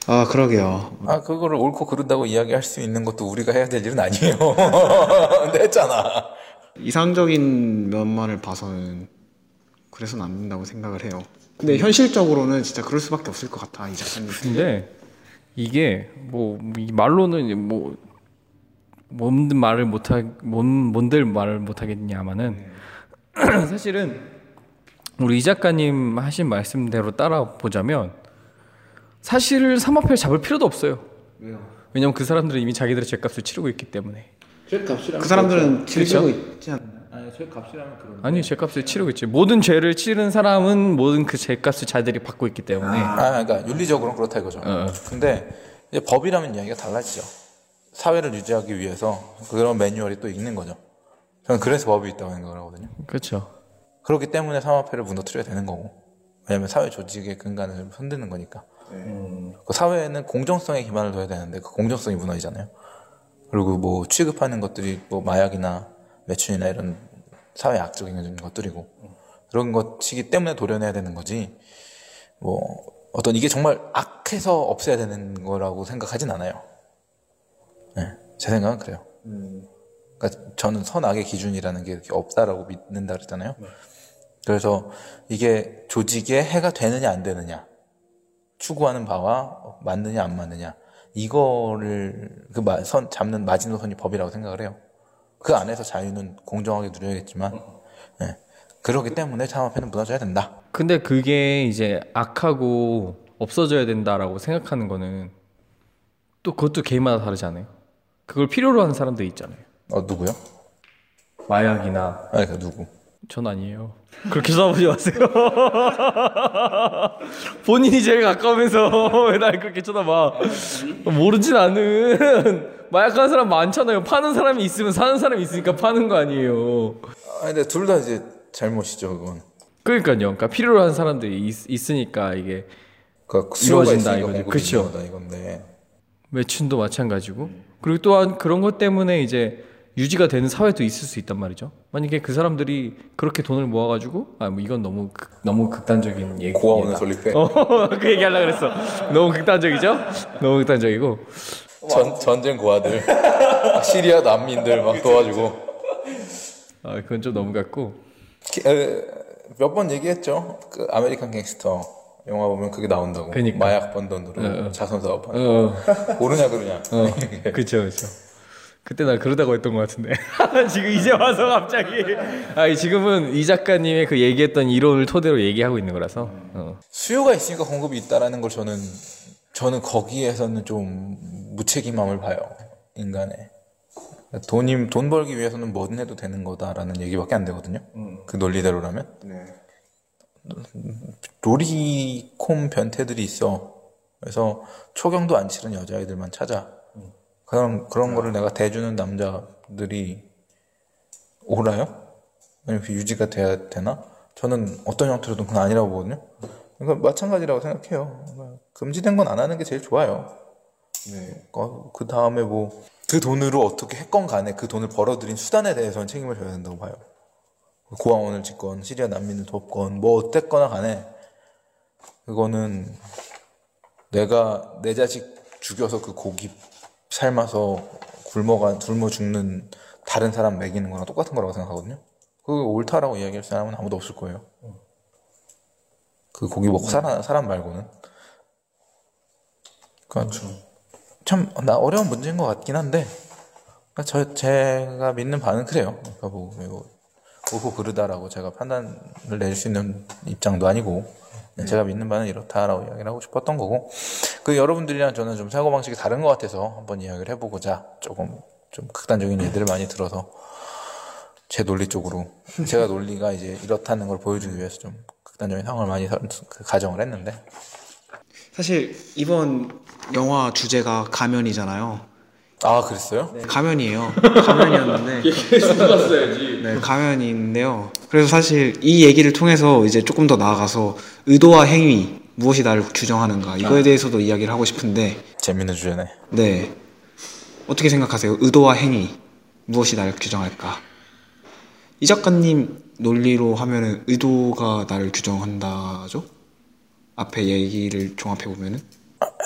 아 그러게요. 아 그거를 옳고 그르다고 이야기할 수 있는 것도 우리가 해야 될 일은 아니에요. 근데 (laughs) 했잖아. 이상적인 면만을 봐서는 그래서는 안 된다고 생각을 해요. 근데 현실적으로는 진짜 그럴 수밖에 없을 것 같아 이 작가님. 근데 이게 뭐이 말로는 뭐 뭔 말을 못하 뭔 뭔들 말을 못하겠냐마는 (clears throat) 사실은 우리 이 작가님 하신 말씀대로 따라 보자면 사실 삼합회를 잡을 필요도 없어요. 왜요? 왜냐면 그 사람들은 이미 자기들의 죄값을 치르고 있기 때문에. 죄값이라면 그 사람들은 즐기고 있지 않나? 아니 죄값이라면 그런. 아니 죄값을 치르고 있지. 모든 죄를 치른 사람은 모든 그 죄값을 자들이 받고 있기 때문에. 아 그러니까 윤리적으로는 그렇다 이거죠. 어. 근데 이제 법이라면 이야기가 달라지죠. 사회를 유지하기 위해서 그런 매뉴얼이 또 있는 거죠. 저는 그래서 법이 있다고 생각을 하거든요. 그렇죠. 그렇기 때문에 사모화폐를 무너뜨려야 되는 거고. 왜냐면 사회 조직의 근간을 흔드는 거니까. 그 사회에는 공정성에 기반을 둬야 되는데 그 공정성이 무너지잖아요. 그리고 뭐 취급하는 것들이 뭐 마약이나 매춘이나 이런 사회 악적인 것들이고 그런 것이기 때문에 도려내야 되는 거지. 뭐 어떤 이게 정말 악해서 없애야 되는 거라고 생각하진 않아요. 네, 제 생각은 그래요. 그러니까 저는 선악의 기준이라는 게 이렇게 없다라고 믿는다 그랬잖아요. 그래서 이게 조직에 해가 되느냐 안 되느냐 추구하는 바와 맞느냐 안 맞느냐 이거를 그 선 잡는 마지노선이 법이라고 생각을 해요. 그 안에서 자유는 공정하게 누려야겠지만 예. 그렇기 때문에 사업회는 무너져야 된다. 근데 그게 이제 악하고 없어져야 된다라고 생각하는 거는 또 그것도 개인마다 다르지 않아요? 그걸 필요로 하는 사람도 있잖아요. 어 누구요? 마약이나 아니 그 누구? 전 아니에요. 그렇게 쳐다보지 마세요. (laughs) 본인이 제일 가까우면서 왜 (laughs) 날 그렇게 쳐다봐? 모르진 않은 마약하는 사람 많잖아요. 파는 사람이 있으면 사는 사람이 있으니까 파는 거 아니에요. 아 근데 둘 다 이제 잘못이죠 그건. 그러니까요. 그러니까 필요로 하는 사람들이 있, 있으니까 이게 그러니까 이루어진다 이거죠. 거다 이건데. 매춘도 마찬가지고 그리고 또한 그런 것 때문에 이제 유지가 되는 사회도 있을 수 있단 말이죠. 만약에 그 사람들이 그렇게 돈을 모아가지고 아 뭐 이건 너무 극, 너무 극단적인 얘기. 고아원을 설립해. 어, (laughs) 그 얘기 하려 그랬어. 너무 극단적이죠? 너무 극단적이고. 전 전쟁 고아들, 시리아 난민들 막 도와주고. 아, 그건 좀 너무 같고. 몇 번 얘기했죠. 그 아메리칸 갱스터 영화 보면 그게 나온다고. 그니까. 마약 번 돈으로 자선 사업하는. 어, 모르냐 그러냐. 어, 그쵸, 그쵸. 그때 날 그러다고 했던 것 같은데. (laughs) 지금 이제 와서 갑자기. 아, 지금은 이 작가님의 그 얘기했던 이론을 토대로 얘기하고 있는 거라서. 어. 수요가 있으니까 공급이 있다라는 걸 저는 저는 거기에서는 좀 무책임함을 봐요 인간의 돈이 돈 벌기 위해서는 뭐든 해도 되는 거다라는 얘기밖에 안 되거든요 그 논리대로라면 네. 로리콤 변태들이 있어 그래서 초경도 안 치른 여자아이들만 찾아 그런 그런 거를 내가 대주는 남자들이 오라요? 아니면 그 유지가 돼야 되나? 저는 어떤 형태로든 그건 아니라고 보거든요. 그러니까 마찬가지라고 생각해요. 그러니까 금지된 건 안 하는 게 제일 좋아요. 네. 그 다음에 뭐 그 돈으로 어떻게 했건 간에 그 돈을 벌어들인 수단에 대해서는 책임을 져야 된다고 봐요. 고아원을 짓건 시리아 난민을 돕건 뭐 어땠거나 간에 그거는 내가 내 자식 죽여서 그 고기 삶아서 굶어가 굶어 죽는 다른 사람 먹이는 거랑 똑같은 거라고 생각하거든요. 그 옳다라고 이야기할 사람은 아무도 없을 거예요. 그 고기 먹고 살아 사람 말고는. 그러니까 참나 어려운 문제인 것 같긴 한데 그러니까 저 제가 믿는 바는 그래요. 그러니까 뭐 이거 옳고 그르다라고 제가 판단을 내릴 수 있는 입장도 아니고 그냥 제가 믿는 바는 이렇다라고 이야기를 하고 싶었던 거고 그 여러분들이랑 저는 좀 사고 방식이 다른 것 같아서 한번 이야기를 해보고자 조금 좀 극단적인 예들을 많이 들어서 제 논리 쪽으로 제가 논리가 이제 이렇다는 걸 보여주기 위해서 좀 극단적인 상황을 많이 설- 그 가정을 했는데 사실 이번 영화 주제가 가면이잖아요. 아 그랬어요? 가면이에요. (laughs) 가면이었는데. 네, 가면인데요. 그래서 사실 이 얘기를 통해서 이제 조금 더 나아가서 의도와 행위 무엇이 나를 규정하는가 이거에 대해서도 이야기를 하고 싶은데 재밌는 주제네. 네 어떻게 생각하세요? 의도와 행위 무엇이 나를 규정할까? 이 작가님 논리로 하면은 의도가 나를 규정한다죠? 앞에 얘기를 종합해 보면은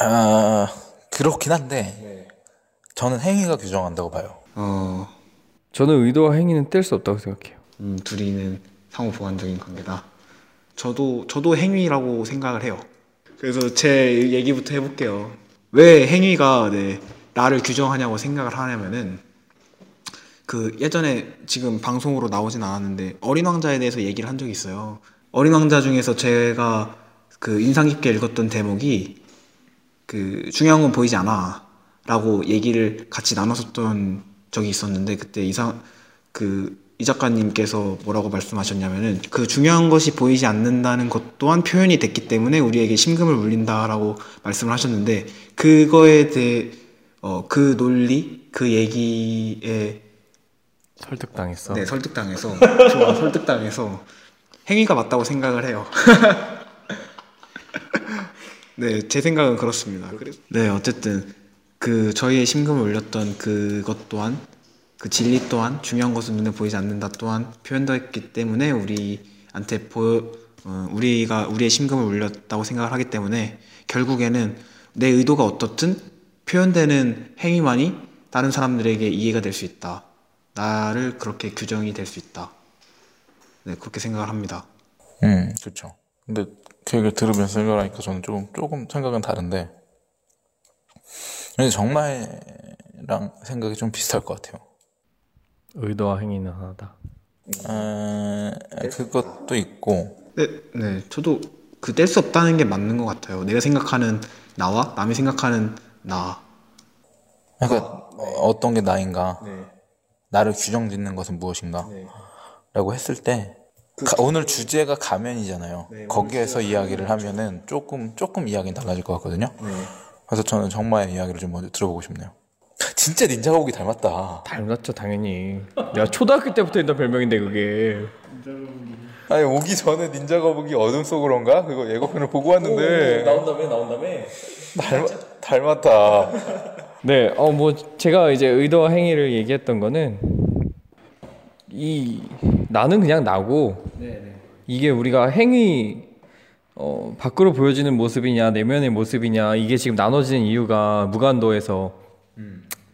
아 그렇긴 한데 저는 행위가 규정한다고 봐요. 어 저는 의도와 행위는 뗄 수 없다고 생각해요. 음, 둘이는 상호 보완적인 관계다. 저도 저도 행위라고 생각을 해요. 그래서 제 얘기부터 해볼게요. 왜 행위가 네, 나를 규정하냐고 생각을 하냐면은 그 예전에 지금 방송으로 나오진 않았는데 어린 왕자에 대해서 얘기를 한 적이 있어요. 어린 왕자 중에서 제가 그 인상 깊게 읽었던 대목이 그 중요한 건 보이지 않아 라고 얘기를 같이 나눴었던 적이 있었는데 그때 이상 그이이 작가님께서 뭐라고 말씀하셨냐면은 그 중요한 것이 보이지 않는다는 것 또한 표현이 됐기 때문에 우리에게 심금을 울린다라고 말씀을 하셨는데 그거에 대해 어, 그 논리 그 얘기에 설득당했어. 네 설득당해서 좋아 (laughs) 설득당해서 행위가 맞다고 생각을 해요. (laughs) 네, 제 생각은 그렇습니다. 네, 어쨌든 그 저희의 심금을 울렸던 그것 또한 그 진리 또한 중요한 것은 눈에 보이지 않는다 또한 표현됐기 때문에 우리한테 보여 어, 우리가 우리의 심금을 울렸다고 생각을 하기 때문에 결국에는 내 의도가 어떻든 표현되는 행위만이 다른 사람들에게 이해가 될 수 있다. 나를 그렇게 규정이 될 수 있다. 네, 그렇게 생각을 합니다. 음, 그렇죠. 근데 그 얘기를 들으면서 생각을 하니까 저는 조금 조금 생각은 다른데 근데 정말랑 생각이 좀 비슷할 것 같아요. 의도와 행위는 하나다. 에, 그것도 있고 네, 네, 저도 그 뗄 수 없다는 게 맞는 것 같아요. 내가 생각하는 나와 남이 생각하는 나. 그러니까 어떤 게 나인가 네. 나를 규정짓는 것은 무엇인가 라고 했을 때 가- 오늘 주제가 가면이잖아요 네, 거기에서 이야기를 하면은 조금 조금 이야기는 달라질 것 같거든요 네. 그래서 저는 정마의 이야기를 좀 먼저 들어보고 싶네요 진짜 닌자 거북이 닮았다 닮았죠 당연히. 내가 초등학교 때부터 했던 별명인데 그게. 아니 오기 전에 닌자 거북이 어둠 속으로인가 그거 예고편을 보고 왔는데 나온다며 나온다며. 닮, 닮았다 (laughs) 네, 어 뭐 제가 이제 의도와 행위를 얘기했던 거는 이 나는 그냥 나고 이게 우리가 행위 어 밖으로 보여지는 모습이냐 내면의 모습이냐 이게 지금 나눠지는 이유가 무간도에서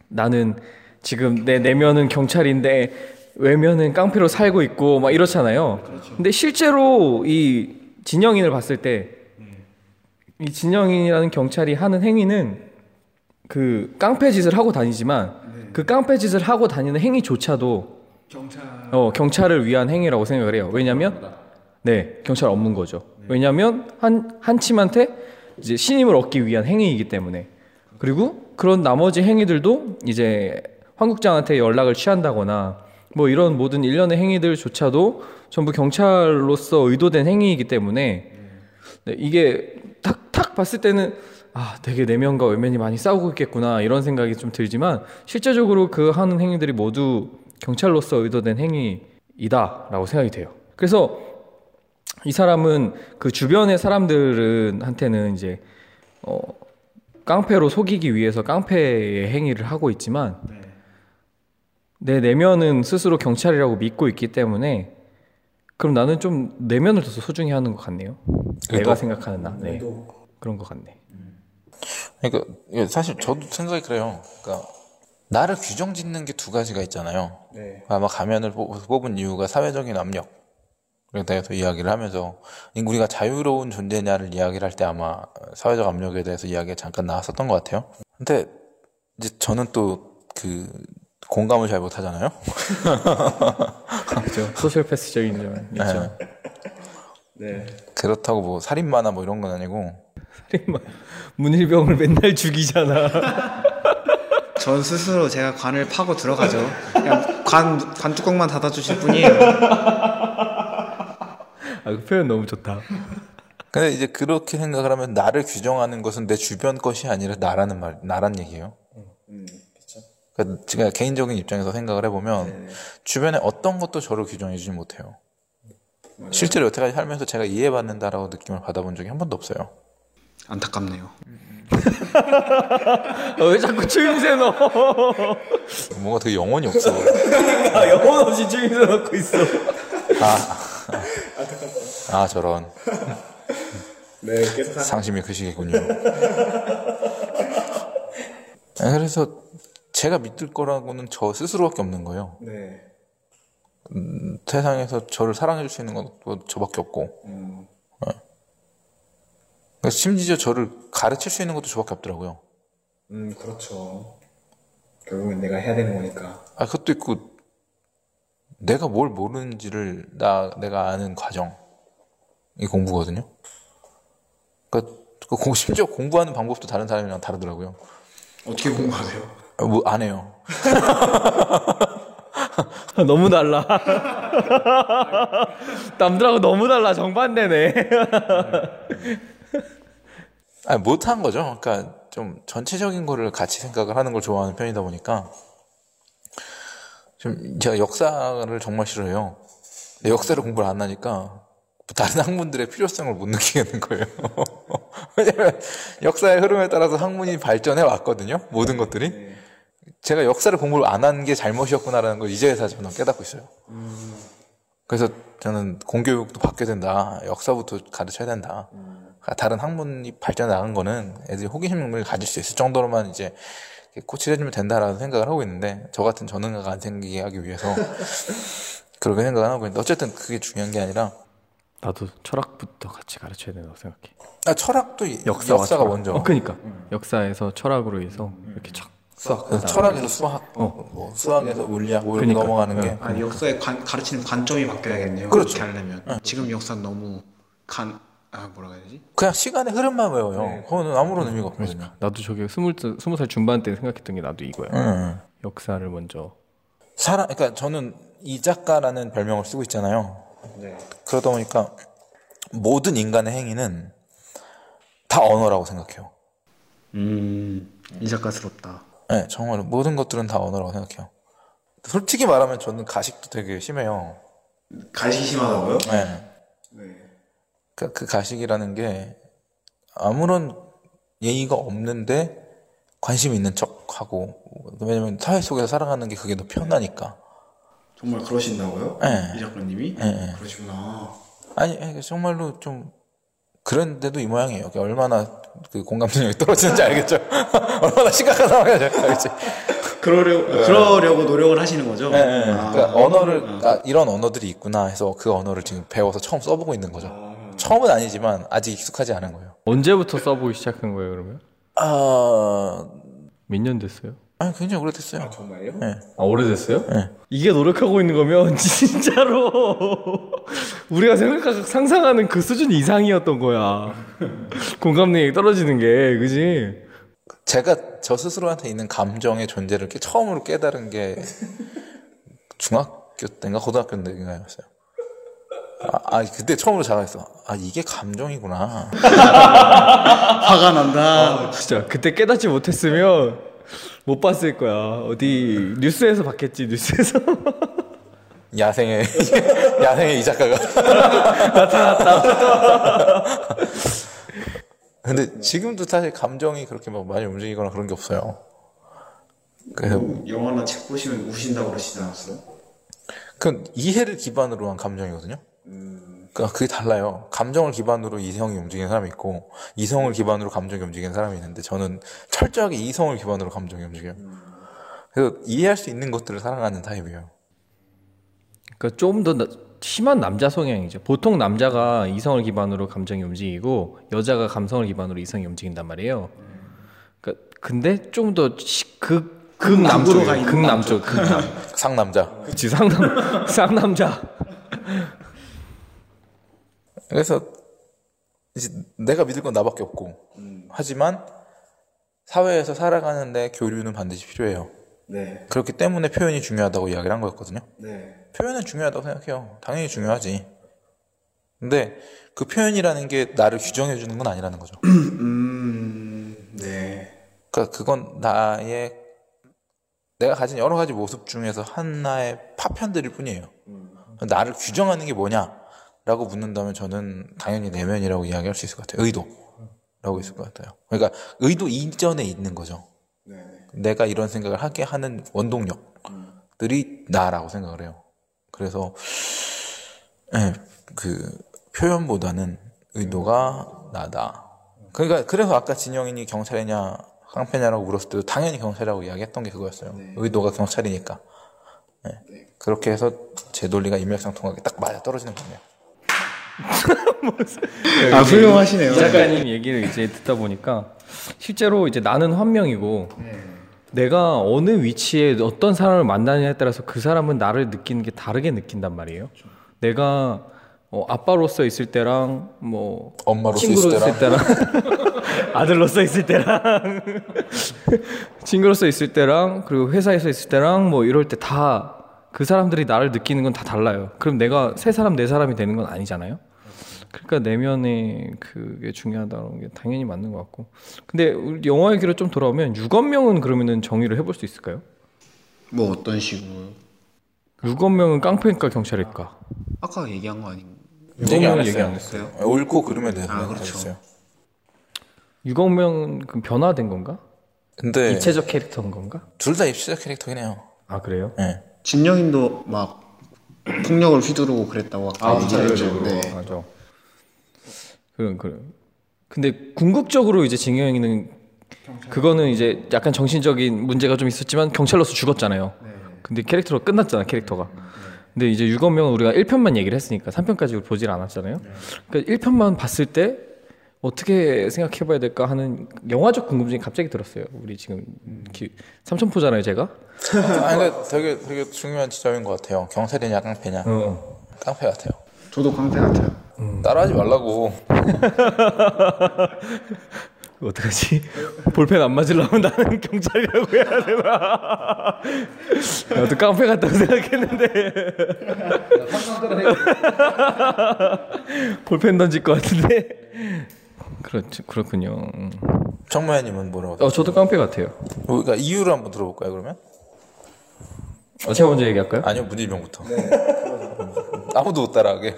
나는 지금 내 내면은 경찰인데 외면은 깡패로 살고 있고 막 이렇잖아요. 근데 실제로 이 진영인을 봤을 때 이 진영인이라는 경찰이 하는 행위는 그 깡패 짓을 하고 다니지만 그 깡패 짓을 하고 다니는 행위조차도 경찰. 어, 경찰을 위한 행위라고 생각을 해요. 왜냐면 네 경찰 업무인 거죠. 왜냐면 한 한 침한테 이제 신임을 얻기 위한 행위이기 때문에 그리고 그런 나머지 행위들도 이제 황국장한테 연락을 취한다거나 뭐 이런 모든 일련의 행위들조차도 전부 경찰로서 의도된 행위이기 때문에 네, 이게 탁 탁 봤을 때는 아 되게 내면과 외면이 많이 싸우고 있겠구나 이런 생각이 좀 들지만 실제적으로 그 하는 행위들이 모두 경찰로서 의도된 행위이다라고 생각이 돼요. 그래서 이 사람은 그 주변의 사람들은 한테는 이제 어 깡패로 속이기 위해서 깡패의 행위를 하고 있지만 내 내면은 스스로 경찰이라고 믿고 있기 때문에 그럼 나는 좀 내면을 더 소중히 하는 것 같네요. 내가 생각하는 나. 네. 그런 것 같네. 그러니까 사실 저도 생각이 그래요 그러니까 나를 규정짓는 게 두 가지가 있잖아요 네. 아마 가면을 뽑- 뽑은 이유가 사회적인 압력. 대해서 이야기를 하면서 우리가 자유로운 존재냐를 이야기를 할 때 아마 사회적 압력에 대해서 이야기가 잠깐 나왔었던 것 같아요. 근데 이제 저는 또 그 공감을 잘 못하잖아요. 그죠. 소셜 패스적인 점 있죠. 네. 그렇다고 뭐 살인마나 뭐 이런 건 아니고 살인마. 문일병을 맨날 죽이잖아. 전 스스로 제가 관을 파고 들어가죠. 그냥 관, 관 뚜껑만 닫아주실 뿐이에요. 아, 그 표현 너무 좋다. 근데 이제 그렇게 생각을 하면 나를 규정하는 것은 내 주변 것이 아니라 나라는 말, 나란 얘기예요. 그러니까 제가 개인적인 입장에서 생각을 해보면 주변에 어떤 것도 저를 규정해주지 못해요. 실제로 여태까지 살면서 제가 이해받는다라고 느낌을 받아본 적이 한 번도 없어요. 안타깝네요. 어, 왜 자꾸 추임새 넣어? 뭔가 되게 영혼이 없어. (laughs) 아, 영혼 없이 추임새 넣고 있어. 아 저런 (laughs) 네, 계속 상심이 크시겠군요. 아, 그래서 제가 믿을 거라고는 저 스스로밖에 없는 거예요. 네. 세상에서 저를 사랑해 줄 수 있는 것도 저밖에 없고, 음. 네. 그러니까 심지어 저를 가르칠 수 있는 것도 저밖에 없더라고요. 음, 그렇죠. 결국엔 내가 해야 되는 거니까. 아, 그것도 있고, 내가 뭘 모르는지를 나, 내가 아는 과정이 공부거든요. 그러니까, 그 공- 심지어 공부하는 방법도 다른 사람이랑 다르더라고요. 어떻게 공부하세요? 아, 뭐, 안 해요. (laughs) 너무 달라. (laughs) 남들하고 너무 달라. 정반대네. (laughs) 아니 못한 거죠. 그러니까 좀 전체적인 거를 같이 생각을 하는 걸 좋아하는 편이다 보니까 좀 제가 역사를 정말 싫어해요. 역사를 공부를 안 하니까 다른 학문들의 필요성을 못 느끼겠는 거예요. (laughs) 왜냐면 역사의 흐름에 따라서 학문이 발전해 왔거든요. 모든 것들이. 제가 역사를 공부를 안 한 게 잘못이었구나라는 걸 이제야 저는 깨닫고 있어요. 그래서 저는 공교육도 받게 된다. 역사부터 가르쳐야 된다. 다른 학문이 발전해 나간 거는 애들이 호기심을 가질 수 있을 정도로만 이제 코치를 해주면 된다라는 생각을 하고 있는데 저 같은 전능가가 안 생기게 하기 위해서 (laughs) 그렇게 생각을 하고 있는데 어쨌든 그게 중요한 게 아니라 나도 철학부터 같이 가르쳐야 된다고 생각해. 아, 철학도 역사가 철학. 먼저 어, 그러니까 역사에서 철학으로 해서 이렇게 촥 수학. 그래서 철학에서 수학, 뭐 수학에서 물리학 뭐 그러니까. 넘어가는 게 아니 역사의 관, 가르치는 관점이 바뀌어야겠네요. 그렇죠. 그렇게 하려면 지금 역사는 너무 간 아 뭐라고 해야 되지? 그냥 시간의 흐름만 외워요. 그거는 아무런 의미가 없거든요. 나도 저게 스물 스무 살 중반 때 생각했던 게 나도 이거야. 음. 역사를 먼저. 사람, 그러니까 저는 이 작가라는 별명을 쓰고 있잖아요. 네. 그러다 보니까 모든 인간의 행위는 다 언어라고 생각해요. 음 이 작가스럽다. 네, 정말 모든 것들은 다 언어라고 생각해요. 솔직히 말하면 저는 가식도 되게 심해요. 가식이 심하다고요? 네. 네. 그, 그 가식이라는 게 아무런 예의가 없는데 관심 있는 척하고 왜냐면 사회 속에서 살아가는 게 그게 더 편하니까. 정말 그러신다고요? 네. 이 작가님이? 네. 그러시구나. 아니 아니, 정말로 좀 그런데도 이 모양이에요. 얼마나 그 공감 능력이 떨어지는지 알겠죠? (laughs) 얼마나 심각한 상황인지 알겠지? 그러려 그러려고 노력을 하시는 거죠? 네, 네. 아. 그러니까 언어를 아, 이런 언어들이 있구나 해서 그 언어를 지금 배워서 처음 써보고 있는 거죠. 처음은 아니지만 아직 익숙하지 않은 거예요. 언제부터 써보기 시작한 거예요 그러면? 아, 몇 년 됐어요? 아니 굉장히 오래됐어요. 정말요? 네. 아 오래됐어요? 네. 이게 노력하고 있는 거면 (laughs) 진짜로 우리가 생각하고 상상하는 그 수준 이상이었던 거야. 공감 능력이 떨어지는 게 그지? 제가 저 스스로한테 있는 감정의 존재를 깨- 처음으로 깨달은 게 중학교 때인가 고등학교 때인가였어요. 아, 아, 그때 처음으로 자각했어. 아 이게 감정이구나. (laughs) 화가 난다. 진짜 그때 깨닫지 못했으면 못 봤을 거야. 어디 뉴스에서 봤겠지 뉴스에서. (laughs) 야생의 (laughs) 야생의 이 작가가 나타났다. 근데 지금도 사실 감정이 그렇게 막 많이 움직이거나 그런 게 없어요. 그래서 영화나 책 보시면 우신다고 그러시지 않았어요? 그 이해를 기반으로 한 감정이거든요. 그러니까 그게 달라요. 감정을 기반으로 이성이 움직이는 사람이 있고 이성을 기반으로 감정이 움직이는 사람이 있는데 저는 철저하게 이성을 기반으로 감정이 움직여요. 그래서 이해할 수 있는 것들을 사랑하는 타입이에요. 그러니까 좀더 심한 남자 성향이죠. 보통 남자가 이성을 기반으로 감정이 움직이고 여자가 감성을 기반으로 이성이 움직인단 말이에요. 그러니까 근데 좀 더극 있는 극남쪽 극남. 상남자. 그치 상남 (laughs) 쌍남자. 그래서 이제 내가 믿을 건 나밖에 없고 하지만 사회에서 살아가는데 교류는 반드시 필요해요. 네. 그렇기 때문에 표현이 중요하다고 이야기를 한 거였거든요. 네. 표현은 중요하다고 생각해요. 당연히 중요하지. 근데 그 표현이라는 게 나를 규정해 주는 건 아니라는 거죠. (clears throat) 음. 네. 그러니까 그건 나의 내가 가진 여러 가지 모습 중에서 하나의 파편들일 뿐이에요. 나를 규정하는 게 뭐냐 라고 묻는다면 저는 당연히 내면이라고 이야기할 수 있을 것 같아요. 의도라고 있을 것 같아요. 그러니까 의도 이전에 있는 거죠. 네. 내가 이런 생각을 하게 하는 원동력들이 나라고 생각을 해요. 그래서 예, 그 표현보다는 의도가 나다. 그러니까 그래서 아까 진영이니 경찰이냐 깡패냐라고 물었을 때도 당연히 경찰이라고 이야기했던 게 그거였어요. 의도가 경찰이니까. 예. 그렇게 해서 제 논리가 일맥상통하게 딱 맞아 떨어지는 거네요. 아 훌륭하시네요. 이 작가님 얘기를 이제 듣다 보니까 실제로 이제 나는 한 명이고 내가 어느 위치에 어떤 사람을 만나느냐에 따라서 그 사람은 나를 느끼는 게 다르게 느낀단 말이에요. 내가 어, 아빠로서 있을 때랑 뭐 엄마로서 친구로 있을 있을 때랑 (laughs) 아들로서 있을 때랑 (laughs) 친구로서 있을 때랑 그리고 회사에서 있을 때랑 뭐 이럴 때 다 그 사람들이 나를 느끼는 건 다 달라요. 그럼 내가 세 사람 네 사람이 되는 건 아니잖아요. 그러니까 내면의 그게 중요하다는 게 당연히 맞는 것 같고. 근데 우리 영화 얘기로 좀 돌아오면 유건명은 그러면은 정의를 해볼 수 있을까요? 뭐 어떤 식으로? 유건명은 깡패일까 경찰일까? 아까 얘기한 거 아닌가? 유건명은 얘기. 안 했어요. 옳고 그름에 대해서 아, 그렇죠. 그 변화된 건가? 근데 입체적 캐릭터인 건가? 둘 다 입시적 캐릭터긴 해요. 아 그래요? 예. 진영인도 막 폭력을 휘두르고 그랬다고 아까 얘기를 했죠. 네. 맞아. 그럼 그래. 근데 궁극적으로 이제 징여행위는 그거는 이제 약간 정신적인 문제가 좀 있었지만 경찰로서 죽었잖아요. 근데 캐릭터로 끝났잖아 캐릭터가. 근데 이제 유건명은 우리가 1편만 얘기를 했으니까 3편까지 보질 않았잖아요. 그러니까 1편만 봤을 때 어떻게 생각해봐야 될까 하는 영화적 궁금증이 갑자기 들었어요. 우리 지금 기, 삼천포잖아요, 제가. 아니 근데 되게 되게 중요한 지점인 것 같아요. 경찰이냐 깡패냐. 어. 깡패 같아요. 저도 깡패 같아요. 따라하지 말라고. (laughs) 어떡하지? 볼펜 안 맞으려면 나는 경찰이라고 해야 되나? (laughs) 나도 깡패 같다고 생각했는데. (laughs) 볼펜 던질 것 같은데. 그렇죠, 그렇군요. 음. 정마야님은 뭐라고? 어, 저도 깡패 같아요. 그러니까 이유를 한번 들어볼까요 그러면? 어, 제가 먼저 얘기할까요? 아니요 문일병부터. 아무도 못 따라하게.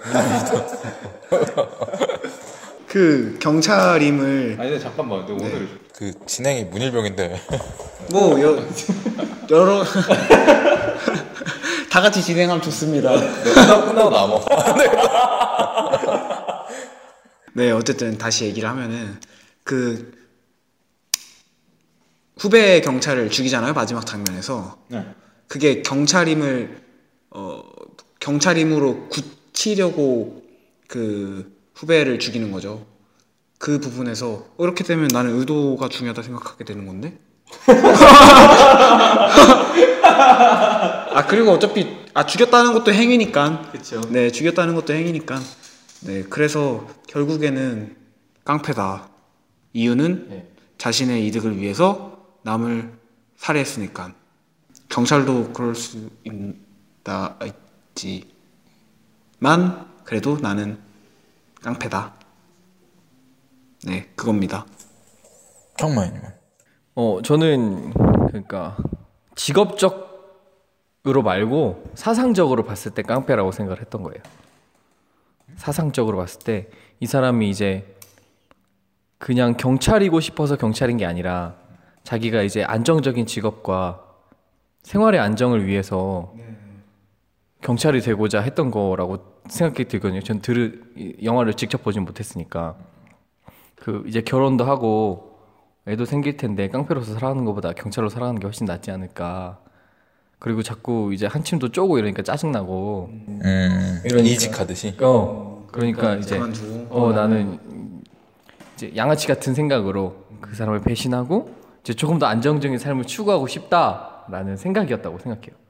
그 경찰임을 아니 근데 잠깐만. 근데 오늘 그 진행이 문일병인데. 뭐 여, 여러 (laughs) 다 같이 진행하면 좋습니다. 끝나고 끝나고 남어. 네, 어쨌든 다시 얘기를 하면은 그 후배 경찰을 죽이잖아요 마지막 장면에서. 그게 경찰임을 어 경찰임으로 굳히려고 그 후배를 죽이는 거죠. 그 부분에서 어, 이렇게 되면 나는 의도가 중요하다 생각하게 되는 건데. (laughs) 아 그리고 어차피 아 죽였다는 것도 행위니까. 그쵸. 네, 죽였다는 것도 행위니까. 네, 그래서 결국에는 깡패다. 이유는 네. 자신의 이득을 위해서 남을 살해했으니까. 경찰도 그럴 수 있다 있 지만 그래도 나는 깡패다. 네, 그겁니다. 정마야님은? 어, 저는 그러니까 직업적으로 말고 사상적으로 봤을 때 깡패라고 생각을 했던 거예요. 사상적으로 봤을 때 이 사람이 이제 그냥 경찰이고 싶어서 경찰인 게 아니라 자기가 이제 안정적인 직업과 생활의 안정을 위해서 경찰이 되고자 했던 거라고 생각이 들거든요. 전 들을 이 영화를 직접 보진 못했으니까 그 이제 결혼도 하고 애도 생길 텐데 깡패로서 살아가는 것보다 경찰로 살아가는 게 훨씬 낫지 않을까. 그리고 자꾸 이제 한침도 쪼고 이러니까 짜증나고. 음. 이러니까. 이직하듯이. 어. 그러니까 이제 그만두고. 어 나는 이제 양아치 같은 생각으로 그 사람을 배신하고 이제 조금 더 안정적인 삶을 추구하고 싶다라는 생각이었다고 생각해요.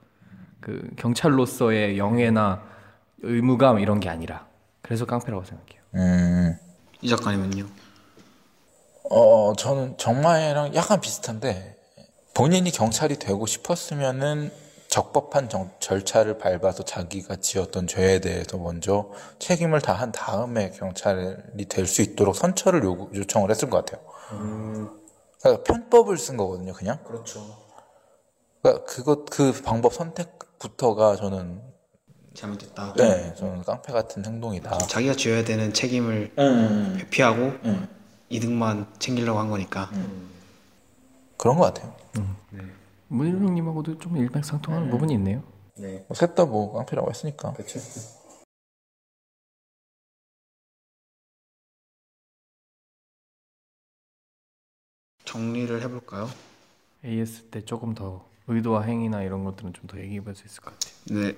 그 경찰로서의 영예나 의무감 이런 게 아니라 그래서 깡패라고 생각해요. 음. 이 작가님은요? 어 저는 정마야랑 약간 비슷한데 본인이 경찰이 되고 싶었으면은 적법한 정- 절차를 밟아서 자기가 지었던 죄에 대해서 먼저 책임을 다한 다음에 경찰이 될 수 있도록 선처를 요구, 요청을 했을 것 같아요. 그러니까 편법을 쓴 거거든요, 그냥. 그렇죠. 그러니까 그것 그 방법 선택 부터가 저는 잘못됐다. 네, 저는 깡패 같은 행동이다. 자기가 져야 되는 책임을 음, 회피하고 음. 이득만 챙기려고 한 거니까. 그런 것 같아요. 문일룡님하고도 좀 일맥상통하는 부분이 있네요. 셋다 뭐 깡패라고 했으니까. 정리를 해볼까요? AS 때 조금 더 의도와 행위나 이런 것들은 좀 더 얘기해볼 수 있을 것 같아요. 네.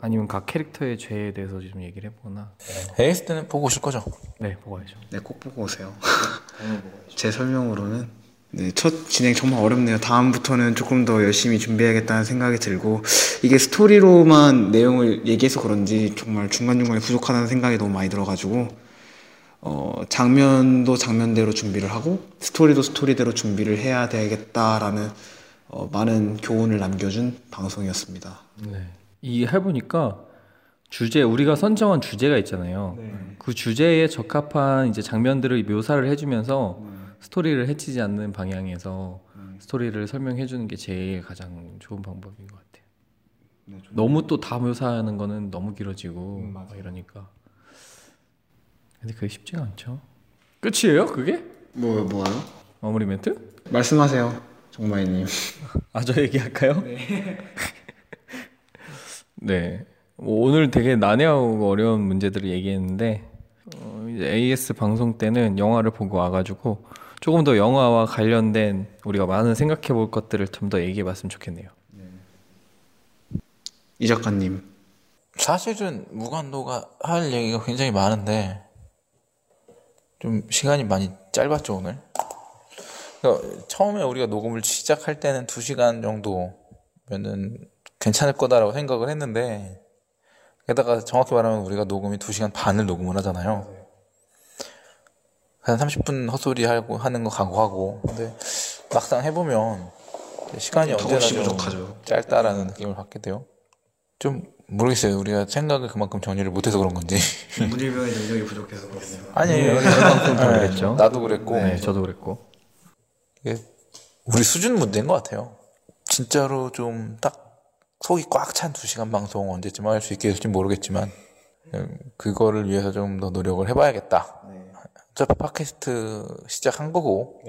아니면 각 캐릭터의 죄에 대해서 좀 얘기를 해보거나. 에이스 때는 보고 오실 거죠? 네, 보고 와야죠. 네, 꼭 보고 오세요. (laughs) 제 설명으로는 네, 첫 진행 정말 어렵네요. 다음부터는 조금 더 열심히 준비해야겠다는 생각이 들고 이게 스토리로만 내용을 얘기해서 그런지 정말 중간중간에 부족하다는 생각이 너무 많이 들어가지고 어, 장면도 장면대로 준비를 하고 스토리도 스토리대로 준비를 해야 되겠다라는 어, 많은 교훈을 남겨준 방송이었습니다. 네. 이 해보니까 주제 우리가 선정한 주제가 있잖아요. 그 주제에 적합한 이제 장면들을 묘사를 해주면서 스토리를 해치지 않는 방향에서 스토리를 설명해 주는 게 제일 가장 좋은 방법인 것 같아요. 너무 또 다 묘사하는 거는 너무 길어지고 막 이러니까. 근데 그게 쉽지가 않죠. 끝이에요? 그게? 뭐 뭐요? 마무리 멘트? 말씀하세요, 정마이님. 아, 저 얘기할까요? 네. (laughs) 네. 뭐 오늘 되게 난해하고 어려운 문제들을 얘기했는데, 어, 이제 AS 방송 때는 영화를 보고 와가지고, 조금 더 영화와 관련된 우리가 많은 생각해 볼 것들을 좀 더 얘기해 봤으면 좋겠네요. 이 작가님. 사실은 무관도가 할 얘기가 굉장히 많은데 좀 시간이 많이 짧았죠 오늘. 그러니까 처음에 우리가 녹음을 시작할 때는 2시간 정도면은 괜찮을 거다라고 생각을 했는데 게다가 정확히 말하면 우리가 녹음이 2시간 반을 녹음을 하잖아요. 한 30분 헛소리 하고 하는 거 각오하고 근데 막상 해보면 시간이 언제나 좀 부족하죠. 짧다라는 느낌을 받게 돼요. 좀 모르겠어요. 우리가 생각을 그만큼 정리를 못해서 그런 건지. 문일병의 능력이 부족해서 그렇네요. 다 네, 그랬죠. 나도 그랬고 네, 저도 그랬고. 이게 우리 수준 문제인 것 같아요. 진짜로 좀 딱 속이 꽉 찬 두 시간 방송 언제쯤 할 수 있게 될지 모르겠지만 음, 그거를 위해서 좀 더 노력을 해봐야겠다. 어차피 팟캐스트 시작한 거고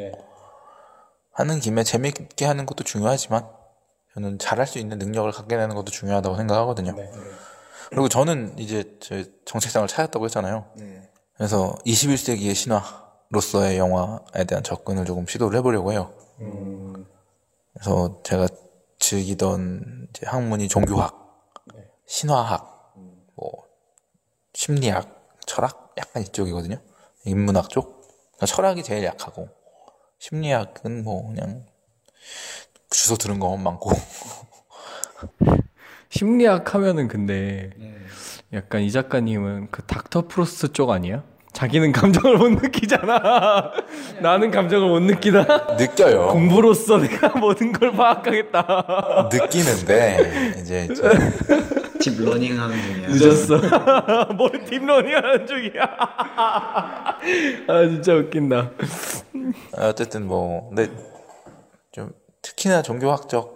하는 김에 재밌게 하는 것도 중요하지만 저는 잘할 수 있는 능력을 갖게 되는 것도 중요하다고 생각하거든요. 그리고 저는 이제 제 정체성을 찾았다고 했잖아요. 그래서 21세기의 신화 로서의 영화에 대한 접근을 조금 시도를 해보려고 해요. 그래서 제가 즐기던 이제 학문이 종교학, 신화학, 뭐 심리학, 철학 약간 이쪽이거든요. 인문학 쪽. 그러니까 철학이 제일 약하고 심리학은 뭐 그냥 주소 들은 것만 많고 (laughs) 심리학 하면은 근데 약간 이 작가님은 그 닥터 프로스트 쪽 아니야? 자기는 감정을 못 느끼잖아. (laughs) 나는 감정을 못 느끼다. 느껴요. 공부로서 내가 (laughs) 모든 걸 파악하겠다. 느끼는데 이제 좀 (laughs) deep learning 하는 중이야. 늦었어. 뭘 deep learning 하는 중이야. 아 진짜 웃긴다. 어쨌든 뭐 근데 좀 특히나 종교학적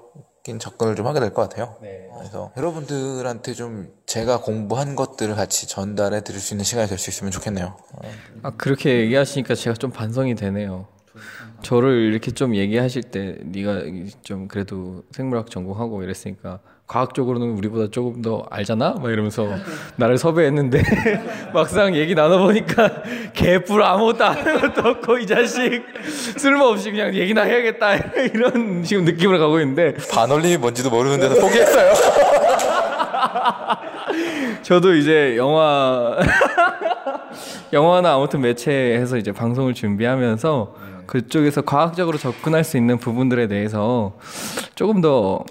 인 접근을 좀 하게 될 것 같아요. 그래서 여러분들한테 좀 제가 공부한 것들을 같이 전달해 드릴 수 있는 시간이 될 수 있으면 좋겠네요. 어, 아 그렇게 얘기하시니까 제가 좀 반성이 되네요. 저를 이렇게 좀 얘기하실 때 네가 좀 그래도 생물학 전공하고 이랬으니까 과학적으로는 우리보다 조금 더 알잖아? 막 이러면서 나를 섭외했는데 (laughs) 막상 얘기 나눠보니까 개뿔 아무것도 아는 것도 없고 이 자식. 쓸모없이 그냥 얘기나 해야겠다. (laughs) 이런 지금 느낌을 가고 있는데. 반올림이 뭔지도 모르는데도 포기했어요. (laughs) 저도 이제 영화 영화나 아무튼 매체에서 이제 방송을 준비하면서 그쪽에서 과학적으로 접근할 수 있는 부분들에 대해서 조금 더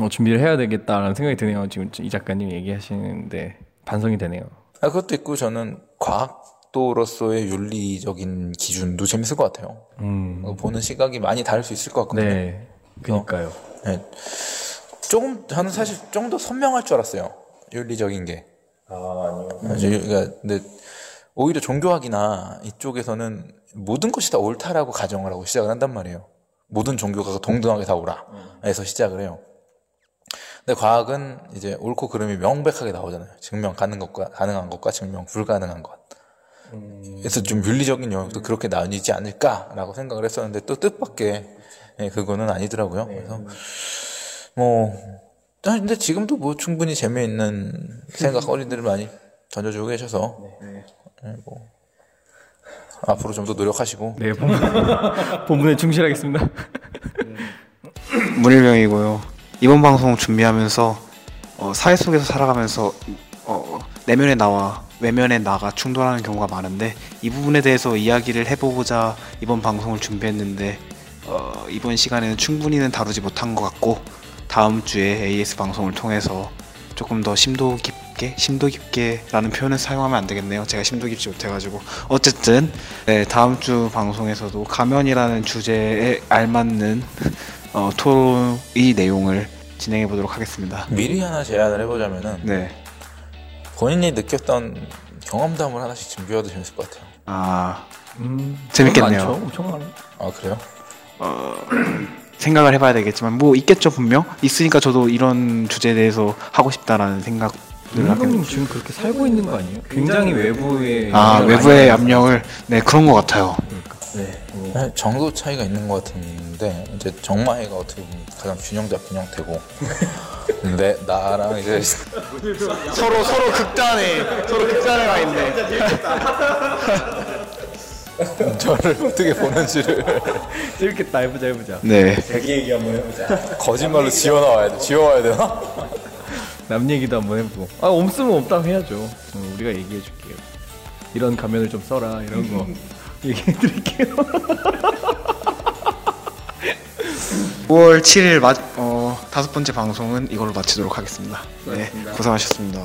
어, 준비를 해야 되겠다라는 생각이 드네요. 지금 이 작가님 얘기하시는데 반성이 되네요. 아, 그것도 있고 저는 과학도로서의 윤리적인 기준도 재밌을 것 같아요. 음, 어, 보는 시각이 많이 다를 수 있을 것 같거든요. 네, 그니까요. 네. 조금 저는 사실 좀 더 선명할 줄 알았어요. 윤리적인 게. 아 아니요. 그러니까 근데 오히려 종교학이나 이쪽에서는 모든 것이 다 옳다라고 가정을 하고 시작을 한단 말이에요. 모든 종교가 동등하게 다 옳아에서 시작을 해요. 근데 과학은 이제 옳고 그름이 명백하게 나오잖아요. 증명 가능 것과 가능한 것과 증명 불가능한 것. 그래서 좀 윤리적인 영역도 그렇게 나뉘지 않을까라고 생각을 했었는데 또 뜻밖의 예, 그거는 아니더라고요. 그래서 뭐 아, 근데 지금도 뭐 충분히 재미있는 생각 (laughs) 어린들을 많이 던져주고 계셔서 예, 뭐 앞으로 좀 더 노력하시고 네, 본문, (laughs) 본문에 충실하겠습니다. 문일병이고요. 이번 방송 준비하면서 어, 사회 속에서 살아가면서 어, 내면의 나와 외면의 나가 충돌하는 경우가 많은데 이 부분에 대해서 이야기를 해보고자 이번 방송을 준비했는데 어, 이번 시간에는 충분히는 다루지 못한 것 같고 다음 주에 AS 방송을 통해서 조금 더 심도 깊 게 심도 깊게라는 표현을 사용하면 안 되겠네요. 제가 심도 깊지 못해가지고 어쨌든 네, 다음 주 방송에서도 가면이라는 주제에 알맞는 어, 토의 내용을 진행해 보도록 하겠습니다. 미리 하나 제안을 해보자면은 네. 본인이 느꼈던 경험담을 하나씩 준비해도 재밌을 것 같아요. 아 음, 재밌겠네요. 엄청 많아. 아 그래요? (clears throat) 생각을 해봐야 되겠지만 뭐 있겠죠 분명 있으니까 저도 이런 주제에 대해서 하고 싶다라는 생각 을 하게 윤감님 지금 그렇게 살고 있는 거 아니에요? 굉장히 외부의 아 영향을 외부의 압력을 네 그런 것 같아요. 네. 뭐 네, 정도 차이가 있는 것 같은데 이제 정마이가 어떻게 보면 가장 균형 잡힌 형태고 내 나랑 이제 (laughs) 서로 서로 극단에 서로 극단에 가 있네. (laughs) 저를 어떻게 보는지를 (laughs) 재밌겠다 해보자 해보자. 네. 거짓말로 지워 나와야 돼. 지워 와야 되나? 남 얘기도 한번 해보고. 아 없으면 없다고 해야죠. 어, 우리가 얘기해 줄게요. 이런 가면을 좀 써라 이런 거 얘기해 드릴게요. 5월 7일 마, 어, 다섯 번째 방송은 이걸로 마치도록 하겠습니다. 네, 고생하셨습니다.